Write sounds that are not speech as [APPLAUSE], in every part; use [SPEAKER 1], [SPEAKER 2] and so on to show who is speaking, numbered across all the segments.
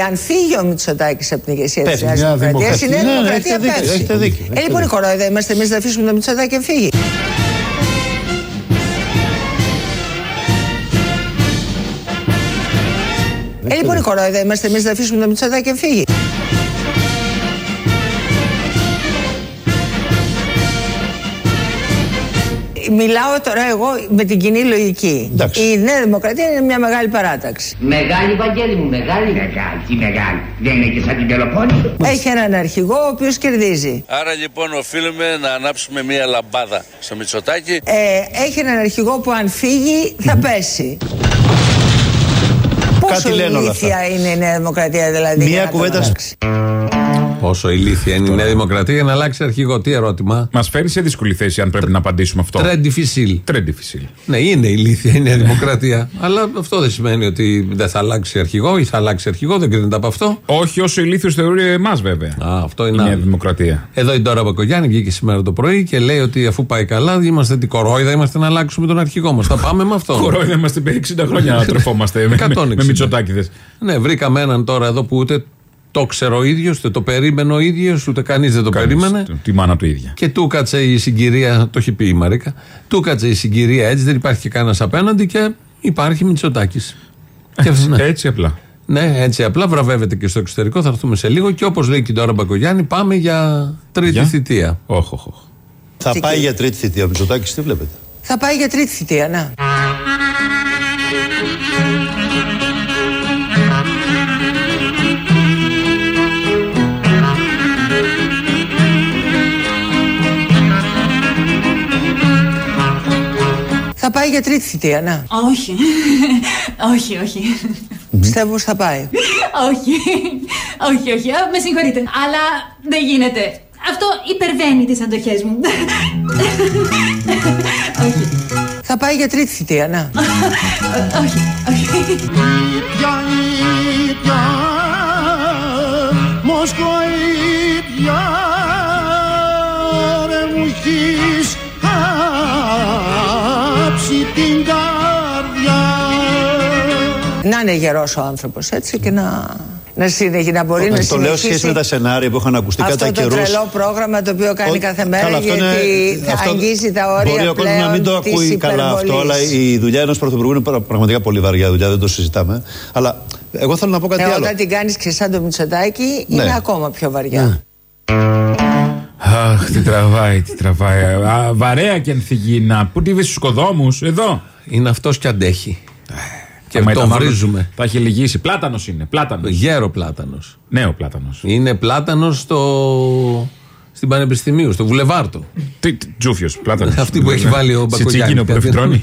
[SPEAKER 1] Αν φύγει ο Μητσοτάκης από την ηγεσία της
[SPEAKER 2] Πέφτει
[SPEAKER 1] Νέας
[SPEAKER 2] μια
[SPEAKER 1] Δημοκρατίας, η
[SPEAKER 2] δημοκρατία.
[SPEAKER 1] Νέα
[SPEAKER 2] Ναι, ναι,
[SPEAKER 1] Δημοκρατία
[SPEAKER 2] έχετε δίκιο,
[SPEAKER 1] πέφτει.
[SPEAKER 2] έχετε δίκιο,
[SPEAKER 1] Ε,
[SPEAKER 2] έχετε
[SPEAKER 1] λοιπόν, η
[SPEAKER 2] δίκιο.
[SPEAKER 1] κορόιδα είμαστε εμείς να αφήσουμε το Μητσοτάκη να φύγει. Ε, λοιπόν, η κορόιδα είμαστε εμείς να αφήσουμε το Μητσοτάκη να φύγει. Μιλάω τώρα εγώ με την κοινή λογική.
[SPEAKER 2] Εντάξει.
[SPEAKER 1] Η Νέα Δημοκρατία είναι μια μεγάλη παράταξη.
[SPEAKER 3] Μεγάλη, Βαγγέλη μου, μεγάλη. Μεγάλη, τι μεγάλη. Δεν είναι και σαν την Πελοπόννησο.
[SPEAKER 1] Έχει έναν αρχηγό ο οποίος κερδίζει.
[SPEAKER 4] Άρα λοιπόν οφείλουμε να ανάψουμε μία λαμπάδα στο Μητσοτάκι.
[SPEAKER 1] Ε, έχει έναν αρχηγό που αν φύγει θα πέσει. Πόσο
[SPEAKER 2] Κάτι λένε όλα
[SPEAKER 1] ηλίθια είναι η Νέα Δημοκρατία δηλαδή.
[SPEAKER 2] Μία
[SPEAKER 1] για να το
[SPEAKER 2] κουβέντα-
[SPEAKER 1] αλλάξει;
[SPEAKER 5] Πόσο ηλίθια είναι η Νέα Δημοκρατία για να αλλάξει αρχηγό. Τι ερώτημα.
[SPEAKER 6] Μας φέρει σε δύσκολη θέση αν πρέπει να απαντήσουμε αυτό.
[SPEAKER 5] Τρέντι φυσίλ.
[SPEAKER 6] Τρέντι φυσίλ.
[SPEAKER 5] Ναι, είναι ηλίθια η Νέα Δημοκρατία. αλλά αυτό δεν σημαίνει ότι δεν θα αλλάξει αρχηγό ή θα αλλάξει αρχηγό. Δεν κρίνεται από αυτό.
[SPEAKER 6] Όχι όσο ηλίθιος θεωρεί εμάς βέβαια.
[SPEAKER 5] Α, αυτό
[SPEAKER 6] η
[SPEAKER 5] είναι
[SPEAKER 6] Νέα
[SPEAKER 5] άλλο.
[SPEAKER 6] Δημοκρατία.
[SPEAKER 5] Εδώ η Ντόρα Μπακογιάννη βγήκε σήμερα το πρωί και λέει ότι αφού πάει καλά, είμαστε την κορόιδα, είμαστε να αλλάξουμε τον αρχηγό μας. Θα πάμε με αυτό.
[SPEAKER 6] Κορόιδα είμαστε επί 60 χρόνια να [LAUGHS] τρεφόμαστε με,
[SPEAKER 5] 160.
[SPEAKER 6] με, με μυτσοτάκηδες.
[SPEAKER 5] Ναι, βρήκαμε έναν τώρα εδώ που ούτε το ξέρω ο ίδιος, ούτε το περίμενε ο ίδιος, ούτε κανείς δεν το περίμενε.
[SPEAKER 6] Τη μάνα του ίδια.
[SPEAKER 5] Και του κάτσε η συγκυρία, το έχει πει η Μαρίκα, του κάτσε η συγκυρία έτσι, δεν υπάρχει και κανένας απέναντι και υπάρχει Μητσοτάκης. ναι.
[SPEAKER 6] Έτσι απλά.
[SPEAKER 5] ναι, έτσι απλά βραβεύεται και στο εξωτερικό, θα έρθουμε σε λίγο και όπως λέει και τώρα Μπακογιάννη, πάμε για τρίτη
[SPEAKER 6] Για;
[SPEAKER 5] θητεία.
[SPEAKER 6] Όχι, όχι. όχι.
[SPEAKER 2] Θα πάει για τρίτη θητεία ο Μητσοτάκης, τι βλέπετε;
[SPEAKER 1] Θα πάει για τρίτη θητεία, ναι. Θα πάει για τρίτη θητεία, ναι.
[SPEAKER 7] Όχι. [LAUGHS] όχι, όχι.
[SPEAKER 1] Πιστεύω πως θα πάει.
[SPEAKER 7] όχι. όχι, όχι. Α, Με συγχωρείτε. Αλλά δεν γίνεται. Αυτό υπερβαίνει τις αντοχές μου. [LAUGHS] όχι.
[SPEAKER 1] Θα πάει για τρίτη θητεία, ναι. [LAUGHS]
[SPEAKER 7] όχι, όχι.
[SPEAKER 1] Είναι γερός ο άνθρωπος έτσι και να, να, συνεχει, να μπορεί να
[SPEAKER 2] Το
[SPEAKER 1] συνεχίσει
[SPEAKER 2] λέω σχέση με τα σενάρια που είχαν ακουστεί
[SPEAKER 1] αυτό
[SPEAKER 2] κατά
[SPEAKER 1] το
[SPEAKER 2] καιρούς.
[SPEAKER 1] τρελό πρόγραμμα το οποίο κάνει
[SPEAKER 2] Ό,
[SPEAKER 1] κάθε μέρα
[SPEAKER 2] καλά, αυτό
[SPEAKER 1] γιατί
[SPEAKER 2] είναι-
[SPEAKER 1] θα
[SPEAKER 2] αυτό-
[SPEAKER 1] αγγίζει τα όρια
[SPEAKER 2] Μπορεί ο κόσμος
[SPEAKER 1] πλέον
[SPEAKER 2] να μην το
[SPEAKER 1] της
[SPEAKER 2] ακούει καλά αυτό,
[SPEAKER 1] υπερβολής.
[SPEAKER 2] αλλά η δουλειά ενός πρωθυπουργού είναι πρα- πραγματικά πολύ βαριά δουλειά, δεν το συζητάμε. Αλλά εγώ θέλω να πω κάτι
[SPEAKER 1] Ε,
[SPEAKER 2] άλλο.
[SPEAKER 1] όταν την κάνεις και σαν το Μητσοτάκι
[SPEAKER 2] Ναι.
[SPEAKER 1] είναι ακόμα πιο βαριά.
[SPEAKER 2] Ναι.
[SPEAKER 6] Αχ, τι τραβάει, τι τραβάει. Α, βαρέα και ενθυγίνα. Πού τη βρει στους κοδόμους, εδώ.
[SPEAKER 5] Είναι αυτός και αντέχει. Και
[SPEAKER 6] Άμα
[SPEAKER 5] τον
[SPEAKER 6] ήταν άλλο,
[SPEAKER 5] βρίζουμε.
[SPEAKER 6] Τα έχει λυγίσει. Πλάτανος είναι. Πλάτανος.
[SPEAKER 5] Γέρο πλάτανος.
[SPEAKER 6] Νέο πλάτανος.
[SPEAKER 5] Είναι πλάτανος στο... στην Πανεπιστημίου, στο Βουλεβάρτο.
[SPEAKER 6] Τζούφιος, πλάτανο. [LAUGHS]
[SPEAKER 5] Αυτή που έχει βάλει ο Μπακογιάννη.
[SPEAKER 6] Τσιτσίκινο που εφητρώνει.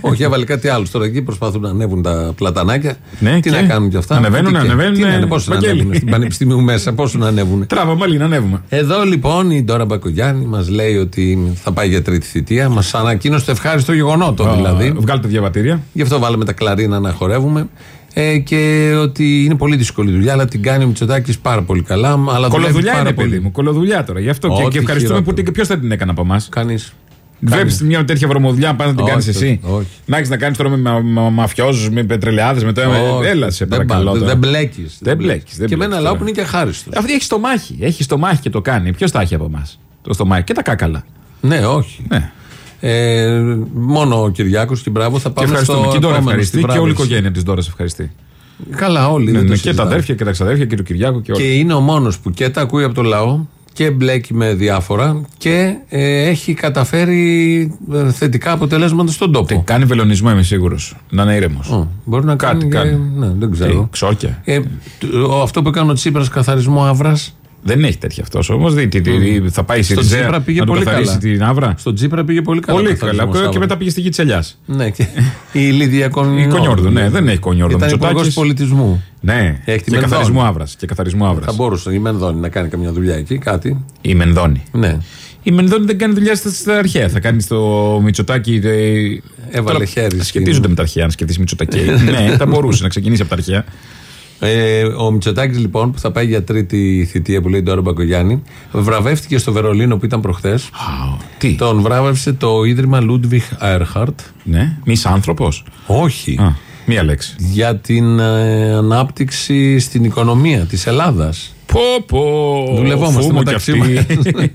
[SPEAKER 5] Όχι, έβαλε κάτι άλλο. Τώρα εκεί προσπαθούν να ανέβουν τα πλατανάκια.
[SPEAKER 6] Ναι,
[SPEAKER 5] τι
[SPEAKER 6] και;
[SPEAKER 5] να κάνουν κι αυτά.
[SPEAKER 6] Ανεβαίνουν,
[SPEAKER 5] Τι και;
[SPEAKER 6] ανεβαίνουν,
[SPEAKER 5] Τι να
[SPEAKER 6] ε,
[SPEAKER 5] ανεβαίνουν, πώς να
[SPEAKER 6] Βαγγέλη.
[SPEAKER 5] ανέβουν στην Πανεπιστημίου μέσα, πώς να ανέβουν.
[SPEAKER 6] Τράβα μόλι να ανέβουμε.
[SPEAKER 5] Εδώ λοιπόν η Ντόρα Μπακογιάννη μας λέει ότι θα πάει για τρίτη θητεία. Μας ανακοίνωσε το ευχάριστο γεγονότο δηλαδή.
[SPEAKER 6] Βγάλτε διαβατήρια.
[SPEAKER 5] Γι' αυτό βάλαμε τα κλαρίνα να χορεύουμε. Ε, και ότι είναι πολύ δύσκολη δουλειά, αλλά την κάνει ο Μητσοτάκης πάρα πολύ καλά. Αλλά δουλεύει
[SPEAKER 6] Κολοδουλειά
[SPEAKER 5] πάρα
[SPEAKER 6] είναι,
[SPEAKER 5] πολύ.
[SPEAKER 6] παιδί μου. Κολοδουλειά τώρα. Γι' αυτό και,
[SPEAKER 5] Ό,τι
[SPEAKER 6] και ευχαριστούμε που
[SPEAKER 5] χειρότερο.
[SPEAKER 6] ποιος θα την έκανε από εμάς;
[SPEAKER 5] Κανείς.
[SPEAKER 6] Βλέπεις μια τέτοια βρωμοδουλειά, πα να την
[SPEAKER 5] Όχι,
[SPEAKER 6] κάνει εσύ.
[SPEAKER 5] όχι.
[SPEAKER 6] Να έχεις να κάνεις τώρα με μα- μα- μαφιόζους, με πετρελαιάδες, με το
[SPEAKER 5] Όχι,
[SPEAKER 6] Έλα σε
[SPEAKER 5] δεν
[SPEAKER 6] παρακαλώ.
[SPEAKER 5] πα-
[SPEAKER 6] τώρα.
[SPEAKER 5] Δεν μπλέκεις.
[SPEAKER 6] Δεν μπλέκεις, δεν
[SPEAKER 5] Και με ένα
[SPEAKER 6] μπλέκεις
[SPEAKER 5] λαό
[SPEAKER 6] τώρα.
[SPEAKER 5] που είναι και χάριστο.
[SPEAKER 6] Αυτή έχει στο μάχη. Έχει στο μάχη και το κάνει. Ποιος τα έχει από εμάς. Το στομάχι και τα κάκαλα.
[SPEAKER 5] Ναι, όχι.
[SPEAKER 6] Ναι.
[SPEAKER 5] Ε, μόνο ο Κυριάκος και μπράβο θα
[SPEAKER 6] Και
[SPEAKER 5] πάμε στο
[SPEAKER 6] ευχαριστούμε. Και τώρα
[SPEAKER 5] επόμενο,
[SPEAKER 6] ευχαριστεί
[SPEAKER 5] στη
[SPEAKER 6] και όλη η
[SPEAKER 5] βράβευση.
[SPEAKER 6] οικογένεια της Δώρα ευχαριστεί.
[SPEAKER 5] Καλά, όλοι.
[SPEAKER 6] Ναι,
[SPEAKER 5] δεν το
[SPEAKER 6] ναι, και τα
[SPEAKER 5] συζητάμε.
[SPEAKER 6] αδέρφια και τα ξαδέρφια και του Κυριάκου και
[SPEAKER 5] Και
[SPEAKER 6] όλα.
[SPEAKER 5] είναι ο μόνος που και τα ακούει από το λαό και μπλέκει με διάφορα και ε, έχει καταφέρει ε, θετικά αποτελέσματα στον τόπο.
[SPEAKER 6] Κάνει βελονισμό, είμαι σίγουρος. Να είναι ήρεμος.
[SPEAKER 5] Ω, μπορεί να
[SPEAKER 6] Κάτι
[SPEAKER 5] κάνει. και-
[SPEAKER 6] κάνει.
[SPEAKER 5] ναι, δεν ξέρω.
[SPEAKER 6] Ξόρκια.
[SPEAKER 5] Ε, τ- ο- αυτό που έκανε ο Τσίπρας καθαρισμό άβρας.
[SPEAKER 6] Δεν έχει τέτοια αυτός όμως. Θα πάει η
[SPEAKER 5] Στον
[SPEAKER 6] Σιριζέα
[SPEAKER 5] Τσίπρα πήγε
[SPEAKER 6] να του
[SPEAKER 5] πολύ
[SPEAKER 6] καθαρίσει
[SPEAKER 5] καλά.
[SPEAKER 6] την άβρα.
[SPEAKER 5] Στον Τσίπρα πήγε πολύ καλά. ο
[SPEAKER 6] Πολύ
[SPEAKER 5] καθαρισμός
[SPEAKER 6] καλά. Και
[SPEAKER 5] άβρας.
[SPEAKER 6] μετά πήγε στη γη τη Ελιά.
[SPEAKER 5] Ναι, και η Λίδια Κονιόρδου.
[SPEAKER 6] Η Κονιόρδου, ναι, δεν έχει Κονιόρδου.
[SPEAKER 5] Ήταν
[SPEAKER 6] Μητσοτάκης.
[SPEAKER 5] υπουργό πολιτισμού.
[SPEAKER 6] Ναι,
[SPEAKER 5] Έχει τη
[SPEAKER 6] και
[SPEAKER 5] Μενδώνη.
[SPEAKER 6] καθαρισμού άβρας. Και καθαρισμού άβρας.
[SPEAKER 5] Θα μπορούσε η Μενδώνη να κάνει καμιά δουλειά εκεί, κάτι.
[SPEAKER 6] Η Μενδώνη.
[SPEAKER 5] Ναι.
[SPEAKER 6] Η Μενδώνη δεν κάνει δουλειά στα, στα αρχαία. Θα κάνει στο Μητσοτάκι. ε,
[SPEAKER 5] Έβαλε
[SPEAKER 6] τώρα
[SPEAKER 5] χέρι στην-
[SPEAKER 6] Σχετίζονται με τα αρχαία, αν σκεφτεί Μητσοτάκι. [LAUGHS] ναι, θα μπορούσε να ξεκινήσει από τα αρχαία.
[SPEAKER 5] Ε, ο Μητσοτάκης λοιπόν που θα πάει για τρίτη θητεία που λέει τώρα Μπακογιάννη βραβεύτηκε στο Βερολίνο που ήταν προχθές.
[SPEAKER 6] Τι;
[SPEAKER 5] Τον βράβευσε το ίδρυμα Ludwig Erhard.
[SPEAKER 6] Ναι, μη άνθρωπος.
[SPEAKER 5] Όχι.
[SPEAKER 6] Α. Μία λέξη.
[SPEAKER 5] για την ε, ανάπτυξη στην οικονομία της Ελλάδας.
[SPEAKER 6] Πω, πω.
[SPEAKER 5] Δουλευόμαστε
[SPEAKER 6] φούμο κι
[SPEAKER 5] μεταξύ
[SPEAKER 6] αυτοί.
[SPEAKER 5] μας. [LAUGHS]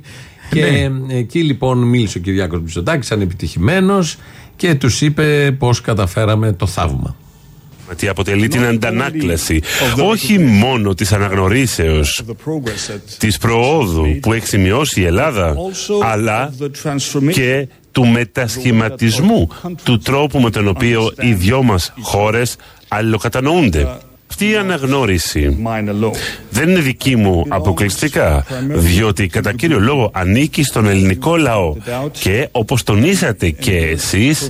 [SPEAKER 5] και
[SPEAKER 6] Ναι.
[SPEAKER 5] ε, εκεί λοιπόν μίλησε ο Κυριάκος Μητσοτάκης σαν επιτυχημένος και τους είπε πώς καταφέραμε το θαύμα.
[SPEAKER 8] Ότι αποτελεί την αντανάκλαση όχι μόνο της αναγνωρίσεως της προόδου που έχει σημειώσει η Ελλάδα αλλά και του μετασχηματισμού του τρόπου με τον οποίο οι δυο μας χώρες αλληλοκατανοούνται. Αυτή η αναγνώριση δεν είναι δική μου αποκλειστικά, διότι κατά κύριο λόγο ανήκει στον ελληνικό λαό και όπως τονίσατε και εσείς,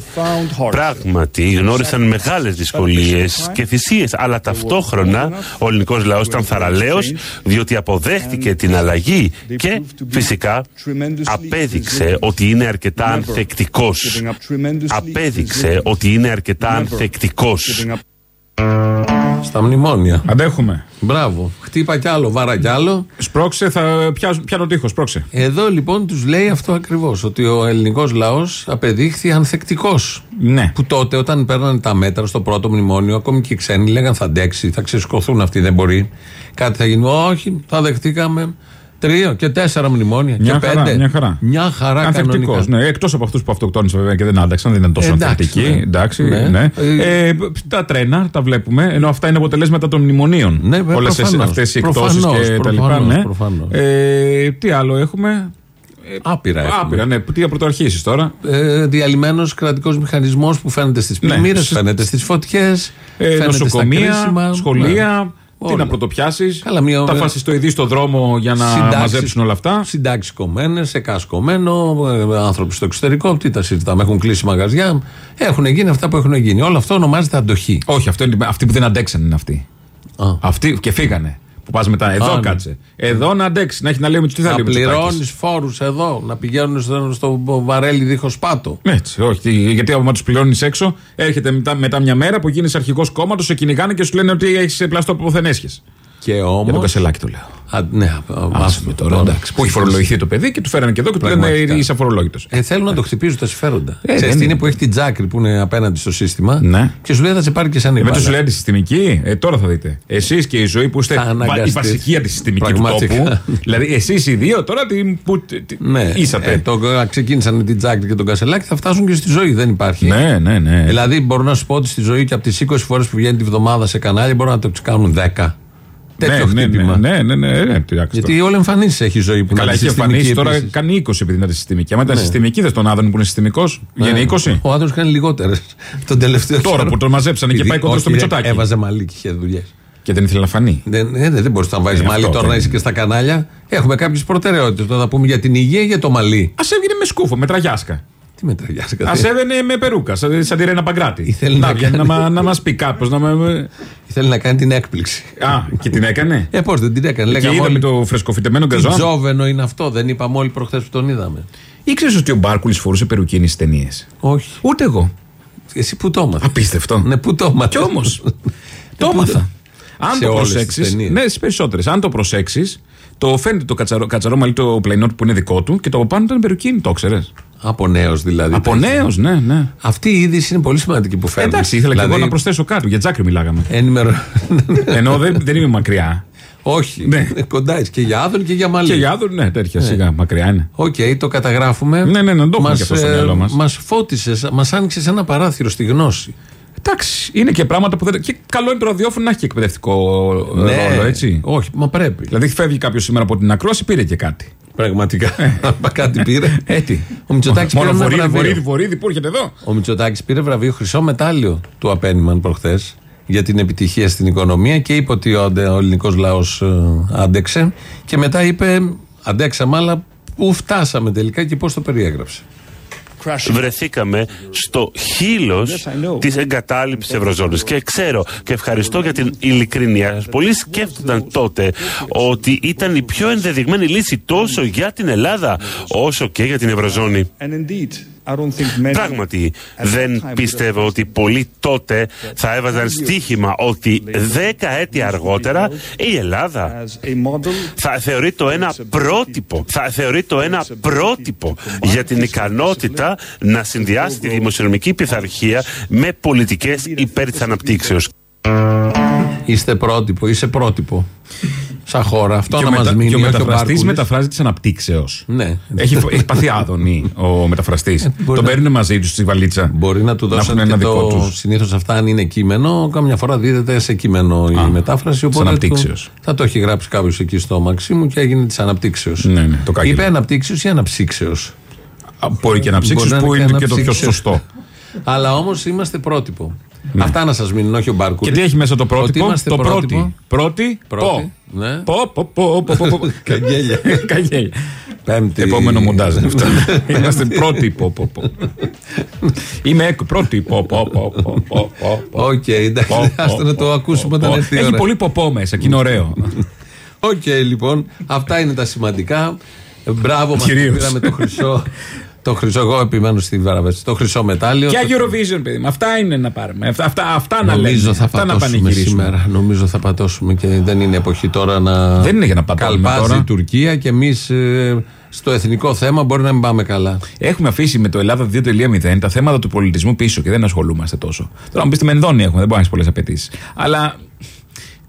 [SPEAKER 8] πράγματι γνώρισαν μεγάλες δυσκολίες και θυσίες, αλλά ταυτόχρονα ο ελληνικός λαός ήταν θαραλέος, διότι αποδέχτηκε την αλλαγή και φυσικά απέδειξε ότι είναι αρκετά ανθεκτικός. Απέδειξε ότι είναι αρκετά ανθεκτικός.
[SPEAKER 5] Στα μνημόνια.
[SPEAKER 6] Αντέχουμε.
[SPEAKER 5] Μπράβο. Χτύπα κι άλλο, βάρα κι άλλο.
[SPEAKER 6] Σπρώξε, θα πιάσω, πιάνω τείχος, σπρώξε.
[SPEAKER 5] Εδώ λοιπόν τους λέει αυτό ακριβώς, ότι ο ελληνικός λαός απεδείχθη ανθεκτικός.
[SPEAKER 6] Ναι.
[SPEAKER 5] Που τότε όταν παίρνανε τα μέτρα στο πρώτο μνημόνιο, ακόμη και οι ξένοι λέγαν θα αντέξει, θα ξεσκοθούν αυτοί, δεν μπορεί. Κάτι θα γίνει. Όχι, θα δεχτήκαμε τρία και τέσσερα μνημόνια.
[SPEAKER 6] Μια
[SPEAKER 5] και
[SPEAKER 6] χαρά,
[SPEAKER 5] πέντε.
[SPEAKER 6] μια χαρά.
[SPEAKER 5] Μια χαρά
[SPEAKER 6] Ανθεκτικό.
[SPEAKER 5] κανονικά.
[SPEAKER 6] Ναι, εκτός από αυτούς που αυτοκτόνησαν βέβαια και δεν άντεξαν, δεν ήταν τόσο
[SPEAKER 5] Εντάξει,
[SPEAKER 6] ανθεκτικοί.
[SPEAKER 5] ναι.
[SPEAKER 6] Εντάξει,
[SPEAKER 5] Ναι.
[SPEAKER 6] ναι.
[SPEAKER 5] Ε,
[SPEAKER 6] Ε, τα τρένα τα βλέπουμε, ενώ αυτά είναι αποτελέσματα των μνημονίων.
[SPEAKER 5] Ναι, βέβαια,
[SPEAKER 6] Όλες
[SPEAKER 5] προφανώς.
[SPEAKER 6] αυτές οι εκτόσεις
[SPEAKER 5] Προφανώς,
[SPEAKER 6] και τα λοιπά.
[SPEAKER 5] προφανώς,
[SPEAKER 6] Ναι.
[SPEAKER 5] προφανώς.
[SPEAKER 6] Ε, τι άλλο έχουμε;
[SPEAKER 5] Άπειρα. έχουμε.
[SPEAKER 6] Άπειρα, ναι. Τι να πρωτοαρχίσει τώρα;
[SPEAKER 5] Ε, Διαλυμένος κρατικός μηχανισμός που φαίνεται στις
[SPEAKER 6] Ναι.
[SPEAKER 5] πλημμύρες,
[SPEAKER 6] Στις-
[SPEAKER 5] φαίνεται στις φωτιές,
[SPEAKER 6] Ε, νοσοκομεία, σχολεία.
[SPEAKER 5] Ναι.
[SPEAKER 6] Τι
[SPEAKER 5] Όλα.
[SPEAKER 6] να πρωτοπιάσεις.
[SPEAKER 5] Καλά, μία-
[SPEAKER 6] Τα φασιστοειδή στο δρόμο για να
[SPEAKER 5] Συντάξεις-
[SPEAKER 6] μαζέψουν όλα αυτά.
[SPEAKER 5] Συντάξεις κομμένες, ΕΚΑΣ κομμένο, ε, άνθρωποι στο εξωτερικό. Τι τα συζητάμε, έχουν κλείσει μαγαζιά. Έχουν γίνει αυτά που έχουν γίνει. Όλο αυτό ονομάζεται αντοχή.
[SPEAKER 6] Όχι, αυτό είναι, αυτοί που δεν αντέξαν είναι αυτοί.
[SPEAKER 5] Α.
[SPEAKER 6] Αυτοί και φύγανε. Που πας μετά, εδώ
[SPEAKER 5] Α, ναι.
[SPEAKER 6] κάτσε. Εδώ να αντέξεις, να έχει να λέει με του τι θα
[SPEAKER 5] Να
[SPEAKER 6] λέει ο Μητσοτάκης.
[SPEAKER 5] πληρώνεις φόρους εδώ, να πηγαίνουν στο, στο βαρέλι δίχως πάτο.
[SPEAKER 6] Έτσι, όχι. τι- Γιατί άμα τους πληρώνεις έξω, έρχεται μετά, μετά μια μέρα που γίνεις αρχηγός κόμματος, σε κυνηγάνε και σου λένε ότι έχεις πλαστό που δεν έσχε.
[SPEAKER 5] Και
[SPEAKER 6] Για
[SPEAKER 5] όμω.
[SPEAKER 6] τον Κασελάκη το λέω.
[SPEAKER 5] Ναι,
[SPEAKER 6] Άσχημο τώρα, εντάξει. Που έχει φορολογηθεί το παιδί και του φέρανε και εδώ και του λένε
[SPEAKER 5] Πραγματικά.
[SPEAKER 6] είσαι αφορολόγητος.
[SPEAKER 5] Ε, θέλουν να το χτυπήσουν τα συμφέροντα.
[SPEAKER 6] Ε,
[SPEAKER 5] Ξέρεις
[SPEAKER 6] δεν
[SPEAKER 5] τι είναι
[SPEAKER 6] είναι.
[SPEAKER 5] που έχει την τζάκρη που είναι απέναντι στο σύστημα
[SPEAKER 6] Ναι.
[SPEAKER 5] και σου λέει θα σε πάρει και σαν
[SPEAKER 6] Με το
[SPEAKER 5] νύχτα.
[SPEAKER 6] σου λέει αντισυστημική, ε, τώρα θα δείτε. Εσείς και η ζωή που είστε
[SPEAKER 5] Θα
[SPEAKER 6] βα- η
[SPEAKER 5] αναγκαστείς.
[SPEAKER 6] βασική αντισυστημική του
[SPEAKER 5] Πραγματικά.
[SPEAKER 6] τόπου. δηλαδή, εσείς οι δύο τώρα τι, που, τι- τι-
[SPEAKER 5] Ναι,
[SPEAKER 6] είσατε.
[SPEAKER 5] Ε, το, ξεκίνησαν με την τζάκρη και τον κασελάκι, θα φτάσουν και στη ζωή. Δεν υπάρχει.
[SPEAKER 6] Ναι, ναι, ναι.
[SPEAKER 5] Δηλαδή, μπορώ να σου πω ότι στη ζωή και από τις 20 φορές που βγαίνει τη βδομάδα σε κανάλι, μπορώ να το κάνουν 10. Τέτοιο
[SPEAKER 6] ναι, ναι,
[SPEAKER 5] χτύπημα.
[SPEAKER 6] ναι, ναι, ναι, ναι, ναι, τι άξιο
[SPEAKER 5] Γιατί όλη εμφανίσει έχει ζωή που
[SPEAKER 6] Καλά,
[SPEAKER 5] είναι
[SPEAKER 6] έχει
[SPEAKER 5] αντισυστημική
[SPEAKER 6] εμφανίσει τώρα
[SPEAKER 5] επίσης.
[SPEAKER 6] κάνει 20 επειδή είναι αντισυστημική. Αν ήταν
[SPEAKER 5] Ναι.
[SPEAKER 6] συστημική, δεν τον Άδωνη που είναι συστημικός, βγαίνει 20.
[SPEAKER 5] Ο άντρα κάνει λιγότερες. [LAUGHS] Τον τελευταίο
[SPEAKER 6] Τώρα
[SPEAKER 5] καιρό.
[SPEAKER 6] που τον μαζέψανε και
[SPEAKER 5] Επειδή-
[SPEAKER 6] πάει κοντά στο
[SPEAKER 5] όχι,
[SPEAKER 6] Μητσοτάκη.
[SPEAKER 5] Έβαζε μαλλί και είχε δουλειές.
[SPEAKER 6] Και δεν ήθελε να φανεί.
[SPEAKER 5] Δεν, δεν, δεν μπορείς να βάζεις
[SPEAKER 6] Ε,
[SPEAKER 5] μαλλί
[SPEAKER 6] αυτό
[SPEAKER 5] τώρα
[SPEAKER 6] δεν
[SPEAKER 5] να είσαι
[SPEAKER 6] είναι.
[SPEAKER 5] και στα κανάλια. Έχουμε κάποιες προτεραιότητες. Τώρα θα πούμε για την υγεία ή για το μαλλί.
[SPEAKER 6] Α έβγαινε με σκούφο, με τραγιάσκα.
[SPEAKER 5] Τι με τραγιάζει
[SPEAKER 6] Α έβαινε με περούκα, σαν, σαν τη Ρένα Παγκράτη.
[SPEAKER 5] Ήθελε
[SPEAKER 6] να
[SPEAKER 5] να
[SPEAKER 6] βγαίνει να,
[SPEAKER 5] κάνει-
[SPEAKER 6] μα- να μας πει κάπως. Να... με-
[SPEAKER 5] Θέλει να κάνει την έκπληξη.
[SPEAKER 6] Α, και την έκανε;
[SPEAKER 5] Ε, πώς δεν την έκανε.
[SPEAKER 6] και
[SPEAKER 5] Λέγαμε
[SPEAKER 6] είδαμε
[SPEAKER 5] όλοι.
[SPEAKER 6] το φρεσκοφυτεμένο
[SPEAKER 5] Τι
[SPEAKER 6] γκαζόν.
[SPEAKER 5] τζόβενο είναι αυτό. Δεν είπαμε όλοι προχθές που τον είδαμε.
[SPEAKER 6] Ήξερες ότι ο Μπάρκουλης φορούσε περουκίνης στι ταινίες;
[SPEAKER 5] Όχι.
[SPEAKER 6] Ούτε εγώ.
[SPEAKER 5] Εσύ που το έμαθες.
[SPEAKER 6] Απίστευτο.
[SPEAKER 5] Ναι, που το έμαθες.
[SPEAKER 6] Κι όμως. το
[SPEAKER 5] πού
[SPEAKER 6] έμαθα. Αν
[SPEAKER 5] Σε
[SPEAKER 6] το
[SPEAKER 5] όλες τις
[SPEAKER 6] προσέξει.
[SPEAKER 5] ταινίες.
[SPEAKER 6] Ναι, στις περισσότερες. Αν το προσέξεις, το φαίνεται το κατσαρό, κατσαρό μαλλί το πλαϊνό που είναι δικό του και το από πάνω ήταν περουκίνη, το ξέρει.
[SPEAKER 5] Από νέος δηλαδή.
[SPEAKER 6] Από νέος, ναι, ναι.
[SPEAKER 5] Αυτή η είδηση είναι πολύ σημαντική που φέρνεις.
[SPEAKER 6] Εντάξει, ήθελα και εγώ να προσθέσω κάτι. Για τζάκρη μιλάγαμε.
[SPEAKER 5] Ενημερω...
[SPEAKER 6] Ενώ δεν, δεν είμαι μακριά.
[SPEAKER 5] Όχι.
[SPEAKER 6] Ναι.
[SPEAKER 5] Κοντά είσαι και για άδων και για μαλλί.
[SPEAKER 6] Και για άδων, ναι, τέτοια σιγά, μακριά είναι.
[SPEAKER 5] Οκ, το καταγράφουμε.
[SPEAKER 6] Ναι, ναι, να το έχουμε
[SPEAKER 5] Μας,
[SPEAKER 6] και αυτό στο
[SPEAKER 5] ε,
[SPEAKER 6] μυαλό μας.
[SPEAKER 5] Μας φώτισες, μας άνοιξες ένα παράθυρο στη γνώση.
[SPEAKER 6] Εντάξει, είναι και πράγματα που δεν. Και καλό είναι το ραδιόφωνο να έχει και εκπαιδευτικό ε, ρόλο, έτσι.
[SPEAKER 5] Όχι, μα πρέπει.
[SPEAKER 6] Δηλαδή, φεύγει κάποιος σήμερα από την ακρόαση, πήρε και κάτι.
[SPEAKER 5] Πραγματικά. Κάτι πήρε.
[SPEAKER 6] Έτσι.
[SPEAKER 5] Ο Μητσοτάκης
[SPEAKER 6] Μόνο
[SPEAKER 5] πήρε ένα
[SPEAKER 6] βορείδι,
[SPEAKER 5] βραβείο.
[SPEAKER 6] βορείδι, βορείδι που έρχεται εδώ.
[SPEAKER 5] Ο Μητσοτάκης πήρε βραβείο χρυσό μετάλλιο του Απένιμαν προχθές για την επιτυχία στην οικονομία και είπε ότι ο, αντε- ο ελληνικός λαός ε, άντεξε και μετά είπε αντέξαμε αλλά πού φτάσαμε τελικά και πώς το περιέγραψε.
[SPEAKER 8] Βρεθήκαμε στο χείλος της εγκατάλειψης Ευρωζώνης. Και ξέρω και ευχαριστώ για την ειλικρίνειά σας πολλοί σκέφτονταν τότε ότι ήταν η πιο ενδεδειγμένη λύση τόσο για την Ελλάδα όσο και για την Ευρωζώνη.
[SPEAKER 9] And indeed,
[SPEAKER 8] Πράγματι, δεν πιστεύω ότι πολλοί τότε θα έβαζαν στοίχημα ότι δέκα έτη αργότερα η Ελλάδα θα θεωρεί το ένα πρότυπο, θα θεωρεί το ένα πρότυπο για την ικανότητα να συνδυάσει τη δημοσιονομική πειθαρχία με πολιτικές υπέρ της αναπτύξεως.
[SPEAKER 5] Είστε πρότυπο, είσαι πρότυπο. Σαν χώρα. Αυτό
[SPEAKER 6] Και
[SPEAKER 5] να
[SPEAKER 6] ο,
[SPEAKER 5] μας
[SPEAKER 6] μετα...
[SPEAKER 5] μείνει.
[SPEAKER 6] και ο
[SPEAKER 5] όχι
[SPEAKER 6] μεταφραστής
[SPEAKER 5] Μπάρκουλης.
[SPEAKER 6] μεταφράζει τη αναπτύξεως.
[SPEAKER 5] Ναι.
[SPEAKER 6] Έχει, έχει πάθει άδωνη ο μεταφραστής.
[SPEAKER 5] μπορεί
[SPEAKER 6] Τον
[SPEAKER 5] να-
[SPEAKER 6] παίρνουν μαζί τους στη βαλίτσα.
[SPEAKER 5] Μπορεί να του
[SPEAKER 6] Να
[SPEAKER 5] δώσουν
[SPEAKER 6] έχουν
[SPEAKER 5] και
[SPEAKER 6] ένα δικό
[SPEAKER 5] το.
[SPEAKER 6] τους.
[SPEAKER 5] Συνήθως αυτά, αν είναι κείμενο, καμιά φορά δίδεται σε κείμενο η
[SPEAKER 6] Α,
[SPEAKER 5] μετάφραση. Οπότε του-
[SPEAKER 6] αναπτύξεως.
[SPEAKER 5] θα το έχει γράψει κάποιος εκεί στο Μαξίμου και έγινε της αναπτύξεως.
[SPEAKER 6] Ναι, ναι, το κάγκελο.
[SPEAKER 5] Είπε αναπτύξεως ή αναψύξεως.
[SPEAKER 6] Α, Μπορεί και να ψήξει
[SPEAKER 5] Μπορεί να
[SPEAKER 6] που
[SPEAKER 5] είναι
[SPEAKER 6] είναι
[SPEAKER 5] και
[SPEAKER 6] και το πιο
[SPEAKER 5] αναψύξεως.
[SPEAKER 6] σωστό.
[SPEAKER 5] Αλλά όμως είμαστε πρότυπο. Αυτά να σας μείνουν, όχι ο Μπάρκουλη.
[SPEAKER 6] Και τι έχει μέσα το
[SPEAKER 5] Ότι
[SPEAKER 6] πρότυπο;
[SPEAKER 5] είμαστε
[SPEAKER 6] Το
[SPEAKER 5] πρότυπο.
[SPEAKER 6] πρώτη. Πρώτη.
[SPEAKER 5] Πρώτη,
[SPEAKER 6] Πο.
[SPEAKER 5] ναι.
[SPEAKER 6] Πο, πο, πο, πο, πο, πο. [LAUGHS]
[SPEAKER 5] Καγγέλια. [LAUGHS]
[SPEAKER 6] Καγγέλια.
[SPEAKER 5] Πέμπτη.
[SPEAKER 6] Επόμενο μοντάζ είναι αυτό. [LAUGHS] Είμαστε πρώτοι. Πο, πο, πο. Είμαι έκ- πρώτη. Πο, πο, πο, πο, πο, πο, πο.
[SPEAKER 5] Οκ, εντάξει,
[SPEAKER 6] Πο, πο,
[SPEAKER 5] άστο να
[SPEAKER 6] πο,
[SPEAKER 5] το ακούσουμε
[SPEAKER 6] πο,
[SPEAKER 5] όταν
[SPEAKER 6] πο.
[SPEAKER 5] έρθει η
[SPEAKER 6] Έχει
[SPEAKER 5] ώρα.
[SPEAKER 6] πολύ ποπό μέσα και είναι ωραίο.
[SPEAKER 5] Οκ, λοιπόν, αυτά είναι τα σημαντικά. Ε, Μπράβο μας
[SPEAKER 6] Κυρίως.
[SPEAKER 5] πήραμε το χρυσό. Το χρυσό, εγώ επιμένω στη Βαραβέση. Το χρυσό μετάλλιο.
[SPEAKER 6] Και
[SPEAKER 5] Το-
[SPEAKER 6] Eurovision, παιδί μου. Αυτά είναι να πάρουμε. Αυτά, αυτά, αυτά να
[SPEAKER 5] Νομίζω
[SPEAKER 6] λέμε.
[SPEAKER 5] θα
[SPEAKER 6] Αυτά να
[SPEAKER 5] πατώσουμε
[SPEAKER 6] πανηγυρίσουμε.
[SPEAKER 5] σήμερα. Νομίζω θα πατώσουμε και δεν είναι εποχή τώρα να.
[SPEAKER 6] Δεν είναι για να πατώνουμε
[SPEAKER 5] Καλπάζει
[SPEAKER 6] τώρα.
[SPEAKER 5] η Τουρκία και εμείς στο εθνικό θέμα μπορεί να μην πάμε καλά.
[SPEAKER 6] Έχουμε αφήσει με το Ελλάδα 2.0 τα θέματα του πολιτισμού πίσω και δεν ασχολούμαστε τόσο. Τώρα μου πεις τη Μενδόνη έχουμε, δεν μπορεί να έχεις πολλές απαιτήσεις. Αλλά.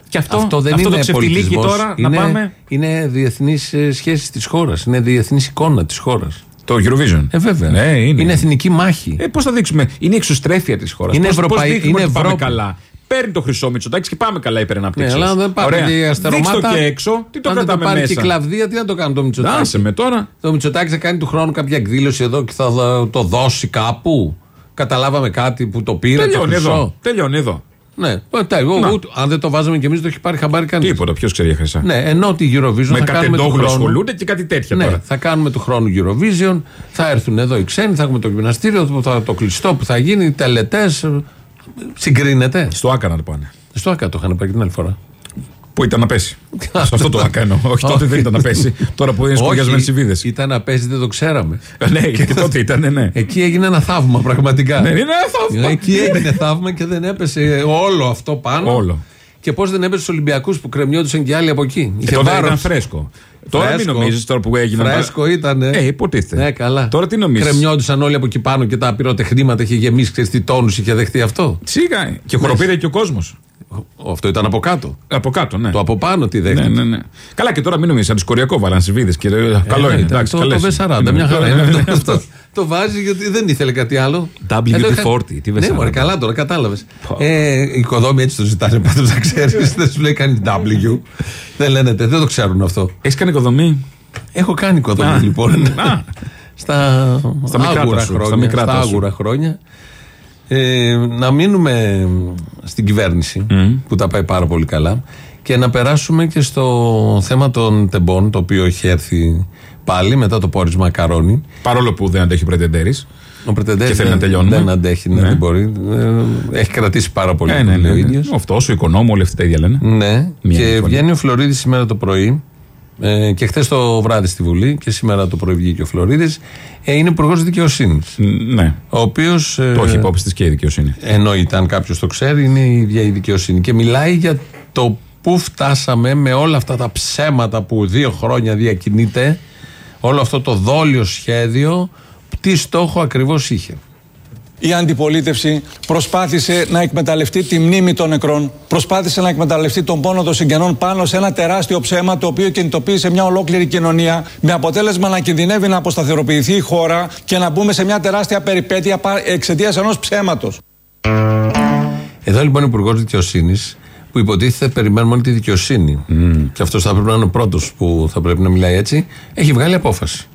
[SPEAKER 6] Και αυτό,
[SPEAKER 5] Αυτό δεν
[SPEAKER 6] αυτό
[SPEAKER 5] είναι
[SPEAKER 6] το ξεφτιλίκι
[SPEAKER 5] πολιτισμός.
[SPEAKER 6] τώρα
[SPEAKER 5] είναι,
[SPEAKER 6] να πάμε.
[SPEAKER 5] Είναι διεθνεί σχέσεις της χώρας. Είναι διεθνής εικόνα της χώρας.
[SPEAKER 6] Το Eurovision.
[SPEAKER 5] Ε, βέβαια.
[SPEAKER 6] Ναι, είναι.
[SPEAKER 5] εθνική μάχη.
[SPEAKER 6] Ε, Πώς θα δείξουμε; Είναι η εξωστρέφεια της χώρας.
[SPEAKER 5] Είναι
[SPEAKER 6] Πώς, πώς
[SPEAKER 5] Ευρωπαϊ-
[SPEAKER 6] δείχνουμε
[SPEAKER 5] είναι
[SPEAKER 6] ότι πάμε
[SPEAKER 5] Ευρώπη.
[SPEAKER 6] καλά. Παίρνει το χρυσό Μητσοτάκης και πάμε καλά υπεραναπτύξεω.
[SPEAKER 5] Ναι, αλλά δεν πάμε
[SPEAKER 6] Ωραία.
[SPEAKER 5] και η αστερομάτα.
[SPEAKER 6] Δείξτε το και έξω. Τι το
[SPEAKER 5] Αν δεν
[SPEAKER 6] κρατάμε
[SPEAKER 5] πάρει και
[SPEAKER 6] μέσα;
[SPEAKER 5] η κλαβδία, τι να το κάνει το Μητσοτάκη;
[SPEAKER 6] Άσε με τώρα.
[SPEAKER 5] Το Μητσοτάκη θα κάνει του χρόνου κάποια εκδήλωση εδώ και θα δω- το δώσει κάπου. Καταλάβαμε κάτι που το πήρε.
[SPEAKER 6] Τελειώνει
[SPEAKER 5] το χρυσό.
[SPEAKER 6] εδώ. Τελειώνει εδώ.
[SPEAKER 5] Ναι, ε, τέλειο.
[SPEAKER 6] Να.
[SPEAKER 5] Ούτε- αν δεν το βάζαμε κι εμείς, το έχει πάρει χαμπάρι κανείς.
[SPEAKER 6] Τίποτα. Ποιος ξέρει για χρυσά.
[SPEAKER 5] Ναι, ενώ τη Eurovision
[SPEAKER 6] Με
[SPEAKER 5] θα κάνουμε του
[SPEAKER 6] κατεντόγλου
[SPEAKER 5] χρόνου.
[SPEAKER 6] ασχολούνται και κάτι τέτοια
[SPEAKER 5] Ναι,
[SPEAKER 6] τώρα.
[SPEAKER 5] θα κάνουμε του χρόνου Eurovision, θα έρθουν εδώ οι ξένοι, θα έχουμε το γυμναστήριο, το, το, το κλειστό που θα γίνει, τελετές. Συγκρίνεται.
[SPEAKER 6] Στο Άκα να το πάνε.
[SPEAKER 5] Στο ΑΚΑ το είχαν πάρει την άλλη φορά.
[SPEAKER 6] Που ήταν να πέσει. [LAUGHS] Σε αυτό το Άκα εννοώ. Όχι τότε δεν ήταν να πέσει. Τώρα που είναι σκουριασμένε οι βίδες.
[SPEAKER 5] Ήταν να παίζει, δεν το ξέραμε.
[SPEAKER 6] Ναι, και [LAUGHS] τότε ήταν, ναι.
[SPEAKER 5] Εκεί έγινε ένα θαύμα πραγματικά.
[SPEAKER 6] Ναι, είναι ένα θαύμα.
[SPEAKER 5] Εκεί έγινε θαύμα και δεν έπεσε όλο αυτό πάνω.
[SPEAKER 6] Όλο.
[SPEAKER 5] Και πώς δεν έπεσε στους Ολυμπιακούς που κρεμιόντουσαν και άλλοι από εκεί.
[SPEAKER 6] Και
[SPEAKER 5] Είχε
[SPEAKER 6] τότε
[SPEAKER 5] βάρος.
[SPEAKER 6] ήταν φρέσκο. Τώρα μην
[SPEAKER 5] Φρέσκο.
[SPEAKER 6] νομίζεις τώρα που έγινε.
[SPEAKER 5] Φρέσκο ήταν.
[SPEAKER 6] Ε, υποτίθεται.
[SPEAKER 5] Ναι, καλά.
[SPEAKER 6] Τώρα τι νομίζεις;
[SPEAKER 5] Κρεμιόντουσαν όλοι από εκεί πάνω και τα πυροτεχνήματα είχε γεμίσει. Ξέρεις τι τόνους είχε δεχτεί αυτό.
[SPEAKER 6] Σίγα. Και χοροπήρε και ο κόσμος.
[SPEAKER 5] Αυτό ήταν από κάτω.
[SPEAKER 6] Από κάτω, ναι.
[SPEAKER 5] Το από πάνω τι δέχτηκε.
[SPEAKER 6] Ναι, ναι, ναι. Καλά και τώρα μην νομίζεις, αντισκοριακό βάλαν στι βίδε. Καλό
[SPEAKER 5] Ε,
[SPEAKER 6] είναι.
[SPEAKER 5] ήταν
[SPEAKER 6] Εντάξει,
[SPEAKER 5] το,
[SPEAKER 6] καλές.
[SPEAKER 5] το V40,
[SPEAKER 6] Ναι,
[SPEAKER 5] μια χαρά
[SPEAKER 6] ναι,
[SPEAKER 5] είναι
[SPEAKER 6] ναι, ναι,
[SPEAKER 5] αυτό. αυτό. Το βάζει γιατί δεν ήθελε κάτι άλλο.
[SPEAKER 6] WD-40,
[SPEAKER 5] Εδώ είχα-
[SPEAKER 6] τι
[SPEAKER 5] Ναι,
[SPEAKER 6] V40.
[SPEAKER 5] μωρέ, καλά τώρα, κατάλαβες. Ε, οι οικοδόμοι έτσι το ζητάνε πάντως να ξέρεις. δεν σου λέει κάνει W. δεν λένε τέτοιο, δεν το ξέρουν αυτό.
[SPEAKER 6] Έχεις κάνει οικοδομή;
[SPEAKER 5] Έχω κάνει οικοδομή
[SPEAKER 6] Α,
[SPEAKER 5] λοιπόν.
[SPEAKER 6] α.
[SPEAKER 5] στα
[SPEAKER 6] Στα μικρά
[SPEAKER 5] άγουρα
[SPEAKER 6] τα σου,
[SPEAKER 5] χρόνια.
[SPEAKER 6] στα μικρά τα σου.
[SPEAKER 5] άγουρα χρόνια. Ε, να μείνουμε στην κυβέρνηση που τα πάει πάρα πολύ καλά και να περάσουμε και στο θέμα των τεμπών το οποίο έχει έρθει πάλι μετά το πόρισμα Καρόνι.
[SPEAKER 6] Παρόλο που δεν αντέχει πρετεντέρης.
[SPEAKER 5] Ο Πρετεντέρης
[SPEAKER 6] Και θέλει
[SPEAKER 5] δεν,
[SPEAKER 6] να τελειώνουμε.
[SPEAKER 5] δεν αντέχει, ναι,
[SPEAKER 6] Ναι.
[SPEAKER 5] δεν μπορεί. Ε, έχει κρατήσει πάρα πολύ.
[SPEAKER 6] Ε, ναι,
[SPEAKER 5] λέει
[SPEAKER 6] ναι,
[SPEAKER 5] ο
[SPEAKER 6] ναι.
[SPEAKER 5] ίδιος.
[SPEAKER 6] Αυτός, ο οικονόμο, όλοι αυτοί τα ίδια λένε.
[SPEAKER 5] Ναι,
[SPEAKER 6] Μία
[SPEAKER 5] και
[SPEAKER 6] διαφωνία.
[SPEAKER 5] βγαίνει ο Φλωρίδης σήμερα το πρωί. Ε, και χθες το βράδυ στη Βουλή και σήμερα το πρωί βγήκε ο Φλωρίδης. Ε, είναι υπουργός δικαιοσύνης.
[SPEAKER 6] Ναι.
[SPEAKER 5] Ο οποίος.
[SPEAKER 6] Το έχει υπόψη της και η δικαιοσύνη.
[SPEAKER 5] Εννοείται, αν κάποιος το ξέρει, είναι η ίδια η δικαιοσύνη. Και μιλάει για το πού φτάσαμε με όλα αυτά τα ψέματα που δύο χρόνια διακινείται, όλο αυτό το δόλιο σχέδιο, τι στόχο ακριβώς είχε.
[SPEAKER 9] Η αντιπολίτευση προσπάθησε να εκμεταλλευτεί τη μνήμη των νεκρών, προσπάθησε να εκμεταλλευτεί τον πόνο των συγγενών πάνω σε ένα τεράστιο ψέμα το οποίο κινητοποίησε μια ολόκληρη κοινωνία με αποτέλεσμα να κινδυνεύει να αποσταθεροποιηθεί η χώρα και να μπούμε σε μια τεράστια περιπέτεια εξαιτίας ενός ψέματος.
[SPEAKER 5] Εδώ λοιπόν ο Υπουργός Δικαιοσύνης, που υποτίθεται περιμένουμε όλη τη δικαιοσύνη, και αυτός θα πρέπει να είναι ο πρώτος που θα πρέπει να μιλάει έτσι, έχει βγάλει απόφαση.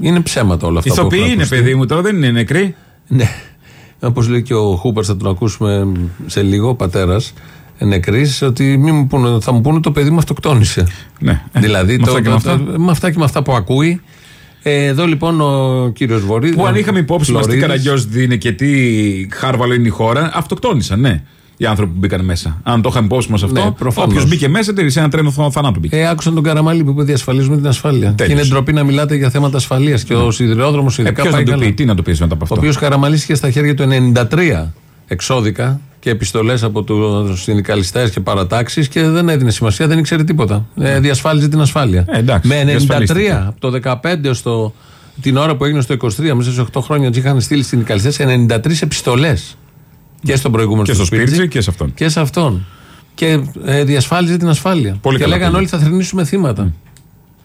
[SPEAKER 5] Είναι ψέματα όλα αυτά. που
[SPEAKER 6] Ηθοποιοί
[SPEAKER 5] έχουν
[SPEAKER 6] είναι,
[SPEAKER 5] ακουστεί.
[SPEAKER 6] παιδί μου, τώρα δεν είναι νεκροί.
[SPEAKER 5] Ναι. Όπως λέει και ο Χούπερ, θα τον ακούσουμε σε λίγο, ο πατέρας νεκρής, ότι μη μου πούνε, θα μου πούνε το παιδί μου αυτοκτόνησε.
[SPEAKER 6] Ναι. Ε,
[SPEAKER 5] Δηλαδή,
[SPEAKER 6] με
[SPEAKER 5] το,
[SPEAKER 6] αυτά και με αυτά;
[SPEAKER 5] το- με αυτά και με αυτά που ακούει. Ε, εδώ λοιπόν ο κύριος Βορύδη.
[SPEAKER 6] Που αν είχαμε υπόψη μας τι καραγκιόζη είναι και τι χάρβαλο είναι η χώρα, αυτοκτόνησαν, ναι. Οι άνθρωποι που μπήκαν μέσα. Αν το είχαμε υπόψη μας αυτό,
[SPEAKER 5] Ναι, προφανώς.
[SPEAKER 6] όποιος μπήκε μέσα, τελείωσε ένα τρένο θα- θανάτου μπήκε.
[SPEAKER 5] Ε, άκουσαν τον Καραμαλή που είπε διασφαλίζουμε την ασφάλεια. Και είναι ντροπή να μιλάτε για θέματα ασφαλείας. Και ο σιδηρόδρομος
[SPEAKER 6] Ε,
[SPEAKER 5] ειδικά
[SPEAKER 6] ποιος
[SPEAKER 5] πάει
[SPEAKER 6] να το
[SPEAKER 5] καλά.
[SPEAKER 6] πει, τι να το πει μετά από
[SPEAKER 5] Ο
[SPEAKER 6] αυτό;
[SPEAKER 5] οποίος Καραμαλή είχε στα χέρια του 93 εξώδικα και επιστολές από του συνδικαλιστές και παρατάξεις και δεν έδινε σημασία, δεν ήξερε τίποτα. Ε, διασφάλιζε την ασφάλεια.
[SPEAKER 6] Ε, εντάξει,
[SPEAKER 5] Με 93
[SPEAKER 6] διασφαλίστηκε.
[SPEAKER 5] από το 15 στο, την ώρα που έγινε στο 23, μέσα σε 8 χρόνια, τους είχαν στείλει συνδικαλιστές 93 επιστολές. Και στον προηγούμενο
[SPEAKER 6] Και στο
[SPEAKER 5] Σπίρτζη
[SPEAKER 6] Σπίρτζη και σε αυτόν.
[SPEAKER 5] Και σε αυτόν. Και ε, διασφάλιζε την ασφάλεια.
[SPEAKER 6] Πολύ
[SPEAKER 5] και
[SPEAKER 6] καλά
[SPEAKER 5] λέγανε
[SPEAKER 6] πήγε.
[SPEAKER 5] όλοι θα θρυνήσουμε θύματα.